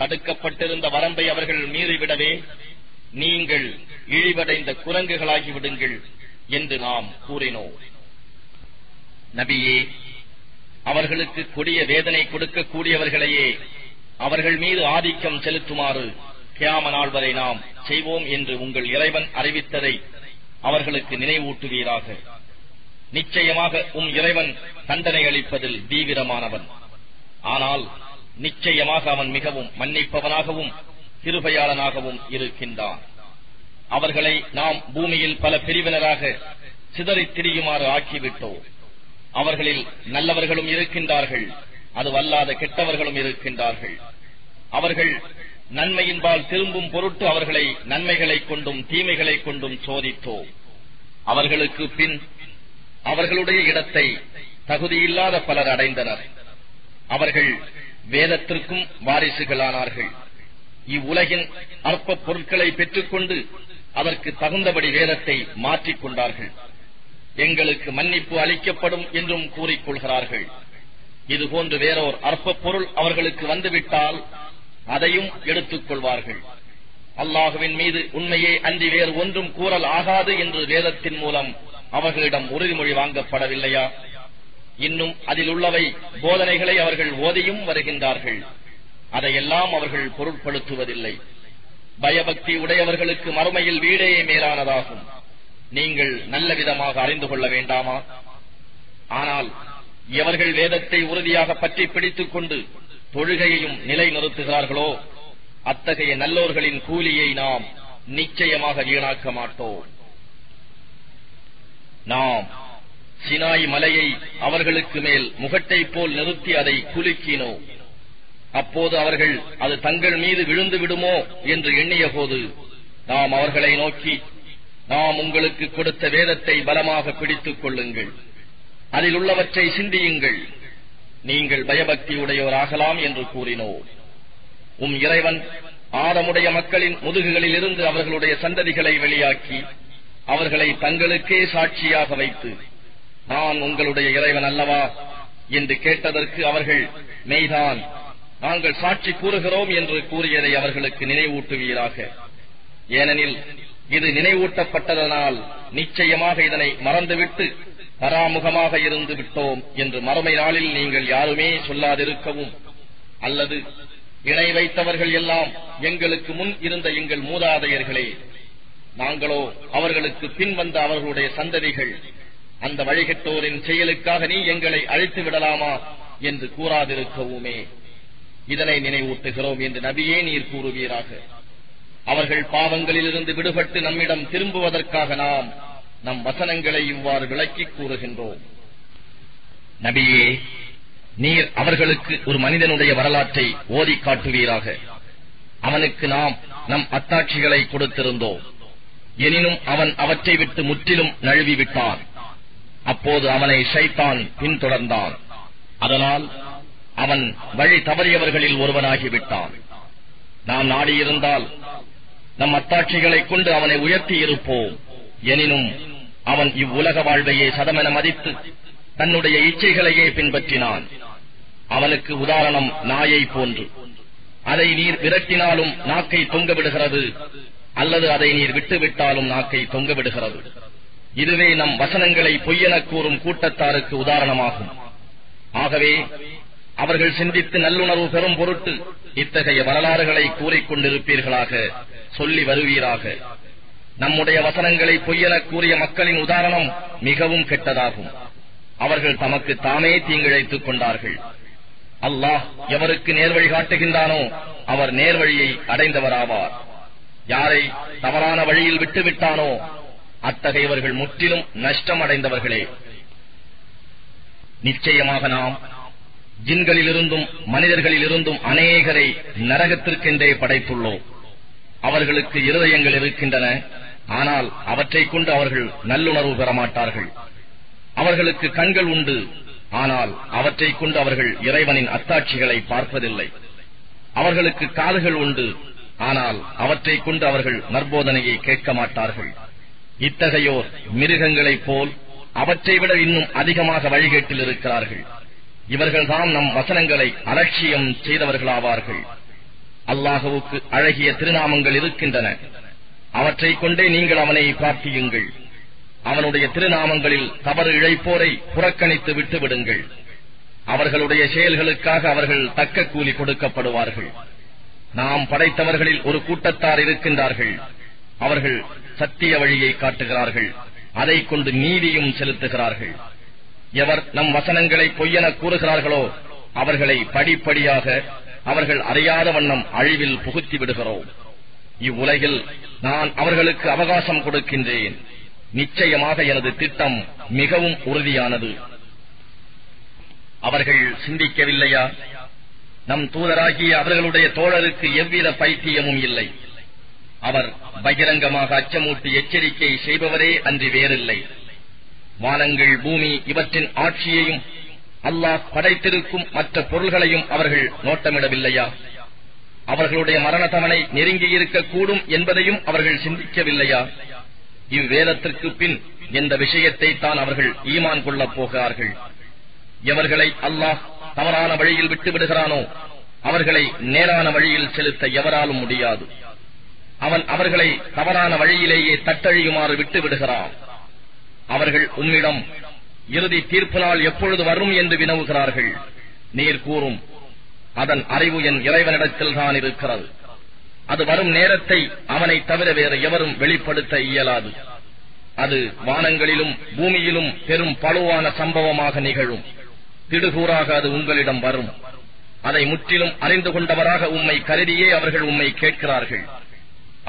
தடுக்கப்பட்டிருந்த வரம்பை அவர்கள் மீறிவிடவே நீங்கள் இழிவடைந்த குரங்குகளாகி விடுங்கள் என்று நாம் கூறினோம். நபியே அவர்களுக்கு கொடிய வேதனை கொடுக்கக்கூடியவர்களையே அவர்கள் மீது ஆதிக்கம் செலுத்துமாறு கியாம நாள் வரை நாம் செய்வோம் என்று உங்கள் இறைவன் அறிவித்ததை அவர்களுக்கு நினைவூட்டுவீராக. நிச்சயமாக உம் இறைவன் தண்டனை அளிப்பதில் தீவிரமானவன். ஆனால் நிச்சயமாக அவன் மிகவும் மன்னிப்பவனாகவும் கிருபையாளனாகவும் இருக்கின்றான். அவர்களை நாம் பூமியில் பல பிரிவினராக சிதறித் திரியுமாறு ஆக்கிவிட்டோம். அவர்களில் நல்லவர்களும் இருக்கின்றார்கள் அது வல்லாத கெட்டவர்களும் இருக்கின்றார்கள். அவர்கள் நன்மையின்பால் திரும்பும் பொருட்டு அவர்களை நன்மைகளைக் கொண்டும் தீமைகளைக் கொண்டும் சோதித்தோம். அவர்களுக்கு பின் அவர்களுடைய இடத்தை தகுதியில்லாத பலர் அடைந்தனர். அவர்கள் வேதத்திற்கும் வாரிசுகளானார்கள். இவ்வுலகின் அற்ப பொருட்களை பெற்றுக்கொண்டு அதற்கு தகுந்தபடி வேதத்தை மாற்றிக் கொண்டார்கள். எங்களுக்கு மன்னிப்பு அளிக்கப்படும் என்றும் கூறிக்கொள்கிறார்கள் இதுபோன்று வேறோர் அற்ப பொருள் அவர்களுக்கு வந்துவிட்டால் அதையும் எடுத்துக் கொள்வார்கள். அல்லாஹுவின் மீது உண்மையே அன்றி வேறு ஒன்றும் கூறல் ஆகாது என்று வேதத்தின் மூலம் அவர்களிடம் உறுதிமொழி வாங்கப்படவில்லையா? இன்னும் அதில் உள்ளவை போதனைகளை அவர்கள் ஓதியும் வருகின்றார்கள். அதையெல்லாம் அவர்கள் பொருட்படுத்துவதில்லை. பயபக்தி உடையவர்களுக்கு மறுமையில் வீடே மேலானதாகும். நீங்கள் நல்ல விதமாக அறிந்து கொள்ள வேண்டாமா? ஆனால் எவர்கள் வேதத்தை உறுதியாக பற்றி பிடித்துக் கொண்டு தொழுகையையும் நிலைநிறுத்துகிறார்களோ அத்தகைய நல்லோர்களின் கூலியை நாம் நிச்சயமாக வீணாக்க மாட்டோம். நாம் சினாய் மலையை அவர்களுக்கு மேல் முகட்டை போல் நிறுத்தி அதை குலுக்கினோ. அப்போது அவர்கள் அது தங்கள் மீது விழுந்து விடுமோ என்று எண்ணிய போது நாம் அவர்களை நோக்கி நாம் உங்களுக்கு கொடுத்த வேதத்தை பலமாக பிடித்துக் கொள்ளுங்கள். அதில் உள்ளவற்றை சிந்தியுங்கள். நீங்கள் பயபக்தியுடையோராகலாம் என்று கூறினோம் உம் இறைவன் ஆரமுடைய மக்களின் முதுகுகளில் இருந்து அவர்களுடைய சந்ததிகளை வெளியாக்கி அவர்களை தங்களுக்கே சாட்சியாக வைத்து நான் உங்களுடைய இறைவன் அல்லவா? என்று கேட்டதற்கு அவர்கள் மெய்தான் நாங்கள் சாட்சி கூறுகிறோம் என்று கூறியதை அவர்களுக்கு நினைவூட்டுவீராக. ஏனெனில் இது நினைவூட்டப்பட்டதனால் நிச்சயமாக இதனை மறந்துவிட்டு பராமுகமாக இருந்து விட்டோம் என்று மறுமை நாளில் நீங்கள் யாருமே சொல்லாதிருக்கவும். அல்லது இணை வைத்தவர்கள் எல்லாம் எங்களுக்கு முன் இருந்த எங்கள் மூதாதையர்களே நாங்களோ அவர்களுக்கு பின் வந்த அவர்களுடைய சந்ததிகள் அந்த வழிகட்டோரின் செயலுக்காக நீ எங்களை அழித்து விடலாமா என்று கூறாதிருக்கவுமே. இதனை நினைவூட்டுகிறோம் என்று நபியே நீர் கூறுவீராக. அவர்கள் பாவங்களிலிருந்து விடுபட்டு நம்மிடம் திரும்புவதற்காக நாம் நம் வசனங்களை இவ்வாறு விளக்கிக் கூறுகின்றோம். நபியே நீர் அவர்களுக்கு ஒரு மனிதனுடைய வரலாற்றை ஓதி காட்டுவீராக. அவனுக்கு நாம் நம் அத்தாட்சிகளை கொடுத்திருந்தோம். எனினும் அவன் அவற்றை விட்டு முற்றிலும் நழுவி விட்டான் அப்போது அவனை ஷைத்தான் பின்தொடர்ந்தான் அதனால் அவன் வழி தவறியவர்களில் ஒருவனாகிவிட்டான். நாம் நாடியிருந்தால் நம் அத்தாட்சிகளைக் கொண்டு அவனை உயர்த்தி இருப்போம் எனினும் அவன் இவ்வுலக வாழ்வையே சதமென மதித்து தன்னுடைய இச்சைகளையே பின்பற்றினான். அவனுக்கு உதாரணம் நாயை போன்று. அதை நீர் விரட்டினாலும் நாக்கை தொங்க விடுகிறது அல்லது அதை நீர் விட்டுவிட்டாலும் நாக்கை தொங்க விடுகிறது. இதுவே நம் வசனங்களை பொய்யெனக் கூறும் கூட்டத்தாருக்கு உதாரணமாகும். ஆகவே அவர்கள் சிந்தித்து நல்லுணர்வு பெறும் பொருட்டு இத்தகைய வரலாறுகளை கூறிக்கொண்டிருப்பீர்களாக சொல்லி வருவீராக. நம்முடைய வசனங்களை பொய்யெனக் கூறிய மக்களின் உதாரணம் மிகவும் கெட்டதாகும். அவர்கள் தமக்கு தாமே தீங்கிழைத்துக் கொண்டார்கள். அல்லாஹ் எவருக்கு நேர்வழி காட்டுகின்றானோ அவர் நேர்வழியை அடைந்தவராவார். யாரை தவறான வழியில் விட்டுவிட்டானோ அத்தகையவர்கள் முற்றிலும் நஷ்டம் அடைந்தவர்களே நிச்சயமாக நாம் ஜின்களிலிருந்தும் மனிதர்களிலிருந்தும் அநேகரை நரகத்திற்கென்றே படைத்துள்ளோம். அவர்களுக்கு இருதயங்கள் இருக்கின்றன. ஆனால் அவற்றைக் கொண்டு அவர்கள் நல்லுணர்வு பெற மாட்டார்கள் அவர்களுக்கு கண்கள் உண்டு. ஆனால் அவற்றைக் கொண்டு அவர்கள் இறைவனின் அத்தாட்சிகளை பார்ப்பதில்லை. அவர்களுக்கு காதுகள் உண்டு. ஆனால் அவற்றைக் கொண்டு அவர்கள் நற்போதனையை கேட்க மாட்டார்கள் இத்தகையோர் மிருகங்களைப் போல் அவற்றை விட இன்னும் அதிகமாக வழிகேட்டில் இருக்கிறார்கள். இவர்கள்தான் நம் வசனங்களை அலட்சியம் செய்தவர்களாவார்கள். அல்லாஹுவுக்கு அழகிய திருநாமங்கள் இருக்கின்றன. அவற்றைக் கொண்டே நீங்கள் அவனை பிரார்த்தியுங்கள் அவனுடைய திருநாமங்களில் தவறு இழைப்போரை புறக்கணித்து விட்டு விடுங்கள் அவர்களுடைய செயல்களுக்காக அவர்கள் தக்க கூலி கொடுக்கப்படுவார்கள். நாம் படைத்தவர்களில் ஒரு கூட்டத்தார் இருக்கின்றார்கள். அவர்கள் சத்திய வழியை காட்டுகிறார்கள். அதை கொண்டு நீதியும் செலுத்துகிறார்கள். எவர் நம் வசனங்களை பொய்யென கூறுகிறார்களோ அவர்களை படிப்படியாக அவர்கள் அறியாத வண்ணம் அழிவில் புகுத்தி விடுகிறோம். இவ்வுலகில் நான் அவர்களுக்கு அவகாசம் கொடுக்கின்றேன். நிச்சயமாக எனது திட்டம் மிகவும் உறுதியானது. அவர்கள் சிந்திக்கவில்லையா? நம் தூதராகிய அவர்களுடைய தோழருக்கு எவ்வித பைத்தியமும் இல்லை. அவர் பகிரங்கமாக அச்சமூட்டி எச்சரிக்கை செய்பவரே அன்றி வேறில்லை. வானங்கள் பூமி இவற்றின் ஆட்சியையும் அல்லாஹ் படைத்திருக்கும் மற்ற பொருள்களையும் அவர்கள் நோட்டமிடவில்லையா? அவர்களுடைய மரண தவணை நெருங்கியிருக்கக்கூடும் என்பதையும் அவர்கள் சிந்திக்கவில்லையா? இவ்வேதத்திற்கு பின் எந்த விஷயத்தை தான் அவர்கள் ஈமான் கொள்ளப் போகிறார்கள்? எவர்களை அல்லாஹ் தவறான வழியில் விட்டு விடுகிறானோ அவர்களை நேரான வழியில் செலுத்த எவராலும் முடியாது. அவன் அவர்களை தவறான வழியிலேயே தட்டழியுமாறு விட்டு விடுகிறான். அவர்கள் உம்மிடம் இறுதி தீர்ப்பு நாள் எப்பொழுது வரும் என்று வினவுகிறார்கள். நீர் கூறும் அதன் அறிவு என் இறைவனிடத்தில் தான் இருக்கிறது. அது வரும் நேரத்தை அவனை தவிர வேறு எவரும் வெளிப்படுத்த இயலாது. அது வானங்களிலும் பூமியிலும் பெரும் பழுவான சம்பவமாக நிகழும். திடுகூறாக அது உங்களிடம் வரும். அதை முற்றிலும் அறிந்து கொண்டவராக உம்மை கருதியே அவர்கள் உம்மை கேட்கிறார்கள்.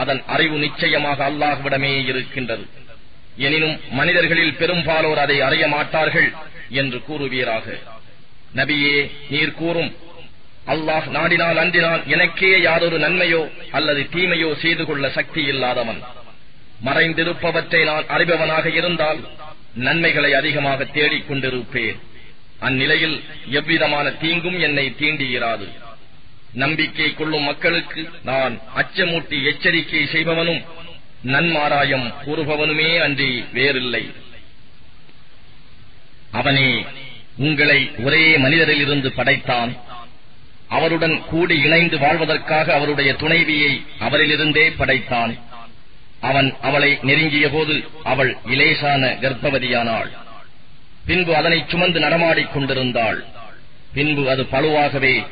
அதன் அறிவு நிச்சயமாக அல்லாஹ்விடமே இருக்கின்றது. எனினும் மனிதர்களில் பெரும்பாலோர் அதை அறிய மாட்டார்கள் என்று கூறுவீராக. நபியே நீர் கூறும் அல்லாஹ் நாடினால் அன்றினால் எனக்கே யாரொரு நன்மையோ அல்லது தீமையோ செய்து கொள்ள சக்தி இல்லாதவன். மறைந்திருப்பவற்றை நான் அறிபவனாக இருந்தால் நன்மைகளை அதிகமாக தேடிக் கொண்டிருப்பேன் அந்நிலையில் எவ்விதமான தீங்கும் என்னை தீண்டியிராது. நம்பிக்கை கொள்ளும் மக்களுக்கு நான் அச்சமூட்டி எச்சரிக்கை செய்பவனும் நன்மாராயம் கூறுபவனுமே அன்றி வேறில்லை. அவனே உங்களை ஒரே மனிதரிலிருந்து படைத்தான். அவருடன் கூடி இணைந்து வாழ்வதற்காக அவருடைய துணைவியை அவரிலிருந்தே படைத்தான். அவன் அவளை நெருங்கிய போது அவள் இலேசான கர்ப்பவதியானாள். பின்பு அதனை சுமந்து நடமாடிக் கொண்டிருந்தாள். பின்பு அது பழுவாகவே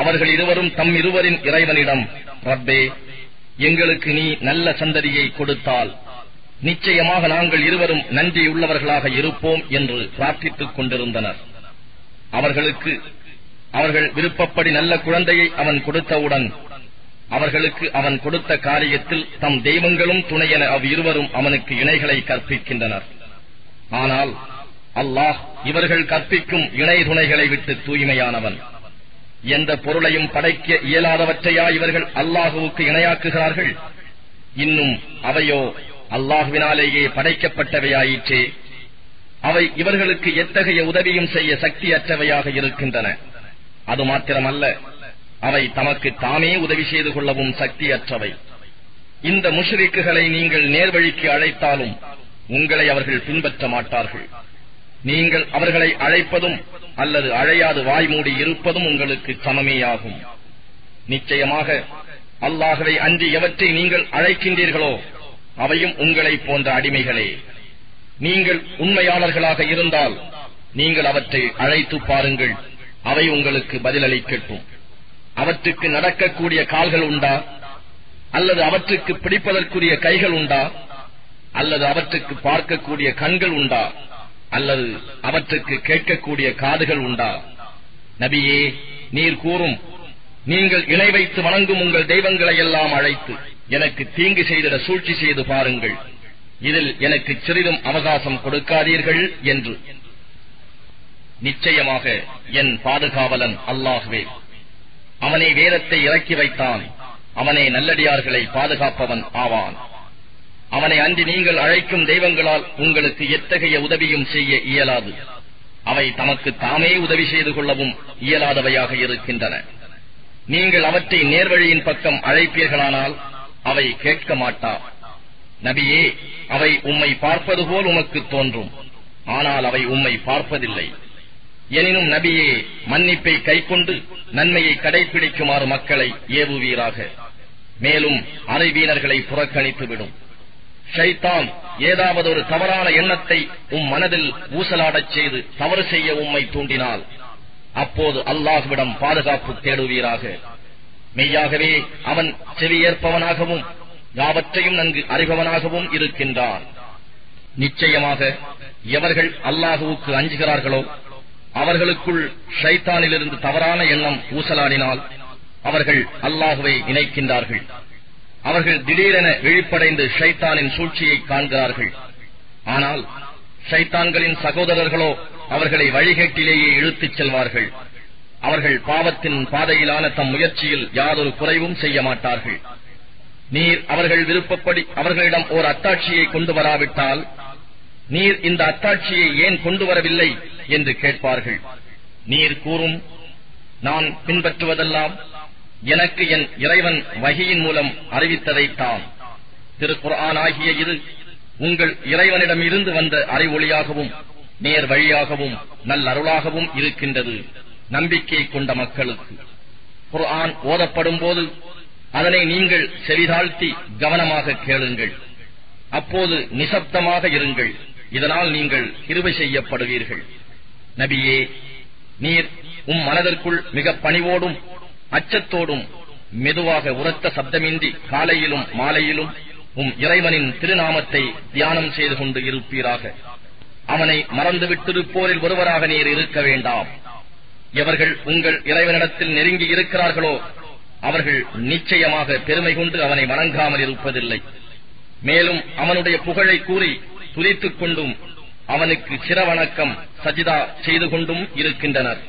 அவர்கள் இருவரும் தம் இருவரின் இறைவனிடம் ரப்பே எங்களுக்கு நீ நல்ல சந்ததியை கொடுத்தால் நிச்சயமாக நாங்கள் இருவரும் நன்றியுள்ளவர்களாக இருப்போம் என்று பிரார்த்தித்துக் கொண்டிருந்தனர். அவர்களுக்கு அவர்கள் விருப்பப்படி நல்ல குழந்தையை அவன் கொடுத்தவுடன் அவர்களுக்கு அவன் கொடுத்த காரியத்தில் தம் தெய்வங்களும் துணையென அவ்விருவரும் அவனுக்கு இணைகளை கற்பிக்கின்றனர். ஆனால் அல்லாஹ் இவர்கள் கற்பிக்கும் இணை துணைகளை விட்டு தூய்மையானவன். எந்த பொருளையும் படைக்க இயலாதவற்றையா இவர்கள் அல்லாஹுவுக்கு இணையாக்குகிறார்கள்? இன்னும் அவையோ அல்லாஹுவினாலேயே படைக்கப்பட்டவையாயிற்றே. அவை இவர்களுக்கு எத்தகைய உதவியும் செய்ய சக்தியற்றவையாக இருக்கின்றன. அது மாத்திரமல்ல அவை தமக்கு தாமே உதவி செய்து கொள்ளவும் சக்தியற்றவை. இந்த முஷ்ரிக்குகளை நீங்கள் நேர்வழிக்கு அழைத்தாலும் உங்களை அவர்கள் பின்பற்ற மாட்டார்கள். நீங்கள் அவர்களை அழைப்பதும் அல்லது அழையாது வாய்மூடி இருப்பதும் உங்களுக்கு சமமேயாகும். நிச்சயமாக அல்லாஹவை அன்றி எவற்றை நீங்கள் அழைக்கின்றீர்களோ அவையும் உங்களைப் போன்ற அடிமைகளே. நீங்கள் உண்மையாளர்களாக இருந்தால் நீங்கள் அவற்றை அழைத்து பாருங்கள். அவை உங்களுக்கு பதிலளிக்கட்டும். அவற்றுக்கு நடக்கக்கூடிய கால்கள் உண்டா? அல்லது அவற்றுக்கு பிடிப்பதற்குரிய கைகள் உண்டா? அல்லது அவற்றுக்கு பார்க்கக்கூடிய கண்கள் உண்டா? அல்லது அவற்றுக்கு கேட்கக்கூடிய காதுகள் உண்டா? நபியே நீர் கூறும் நீங்கள் இணை வைத்து வணங்கும் உங்கள் தெய்வங்களை எல்லாம் அழைத்து எனக்கு தீங்கு செய்திட சூழ்ச்சி செய்து பாருங்கள். இதில் எனக்கு சிறிதும் அவகாசம் கொடுக்காதீர்கள் என்று. நிச்சயமாக என் பாதுகாவலன் அல்லாகவே அவனை வேதத்தை இறக்கி வைத்தான். அவனே நல்லடியார்களை பாதுகாப்பவன் ஆவான். அவனை அன்றி நீங்கள் அழைக்கும் தெய்வங்களால் உங்களுக்கு எத்தகைய உதவியும் செய்ய இயலாது. அவை தமக்கு தாமே உதவி செய்து கொள்ளவும் இயலாதவையாக இருக்கின்றன. நீங்கள் அவற்றை நேர்வழியின் பக்கம் அழைப்பீர்களானால் அவை கேட்க மாட்டா. நபியே அவை உம்மை பார்ப்பது போல் உமக்கு தோன்றும். ஆனால் அவை உம்மை பார்ப்பதில்லை. எனினும் நபியே மன்னிப்பை கைக்கொண்டு நன்மையை கடைபிடிக்குமாறு மக்களை ஏவுவீராக. மேலும் அறிவீனர்களை புறக்கணித்துவிடும். ஷைத்தான் ஏதாவது ஒரு தவறான எண்ணத்தை உம் மனதில் ஊசலாடச் செய்து தவறு செய்ய உம்மை தூண்டினால் அப்போது அல்லாஹ்விடம் பாதுகாப்பு தேடுவீராக. மெய்யாகவே அவன் செவியேற்பவனாகவும் யாவற்றையும் நன்கு அறிபவனாகவும் இருக்கின்றான். நிச்சயமாக எவர்கள் அல்லாஹுவுக்கு அஞ்சுகிறார்களோ அவர்களுக்குள் ஷைத்தானிலிருந்து தவறான எண்ணம் ஊசலாடினால் அவர்கள் அல்லாஹுவை இணைக்கின்றார்கள். அவர்கள் திடீரென விழிப்படைந்து ஷைத்தானின் சூழ்ச்சியை காண்கிறார்கள். ஆனால் ஷைத்தான்களின் சகோதரர்களோ அவர்களை வழிகேட்டிலேயே இழுத்துச் செல்வார்கள். அவர்கள் பாவத்தின் பாதையிலான தம் முயற்சியில் யாதொரு குறைவும் செய்ய மாட்டார்கள். நீர் அவர்கள் விருப்பப்படி அவர்களிடம் ஓர் அத்தாட்சியை கொண்டு வராவிட்டால் நீர் இந்த அத்தாட்சியை ஏன் கொண்டு வரவில்லை என்று கேட்பார்கள். நீர் கூறும் நான் பின்பற்றுவதெல்லாம் எனக்கு என் இறைவன் வகையின் மூலம் அறிவித்ததைத்தான். திருக்குர்ஆன் ஆகிய இது உங்கள் இறைவனிடம் இருந்து வந்த அறிவொளியாகவும் நேர் வழியாகவும் நல்லருளாகவும் இருக்கின்றது. நம்பிக்கை கொண்ட மக்களுக்கு. குர்ஆன் ஓதப்படும் போது அதனை நீங்கள் செவிதாழ்த்தி கவனமாக கேளுங்கள். அப்போது நிசப்தமாக இருங்கள். இதனால் நீங்கள் கிருபை செய்யப்படுவீர்கள். நபியே நீர் உம் மனதிற்குள் மிக பணிவோடும் அச்சத்தோடும் மெதுவாக உரத்த சப்தமின்றி காலையிலும் மாலையிலும் உம் இறைவனின் திருநாமத்தை தியானம் செய்து கொண்டு இருப்பீராக. அவனை மறந்துவிட்டிருப்போரில் ஒருவராக நீர் இருக்க வேண்டாம். எவர்கள் உங்கள் இறைவனிடத்தில் நெருங்கி இருக்கிறார்களோ அவர்கள் நிச்சயமாக பெருமை கொண்டு அவனை வணங்காமல் இருப்பதில்லை. மேலும் அவனுடைய புகழை கூறி துதித்துக் கொண்டும் அவனுக்கு சிரவணக்கம் சஜிதா செய்து கொண்டும் இருக்கின்றனர்.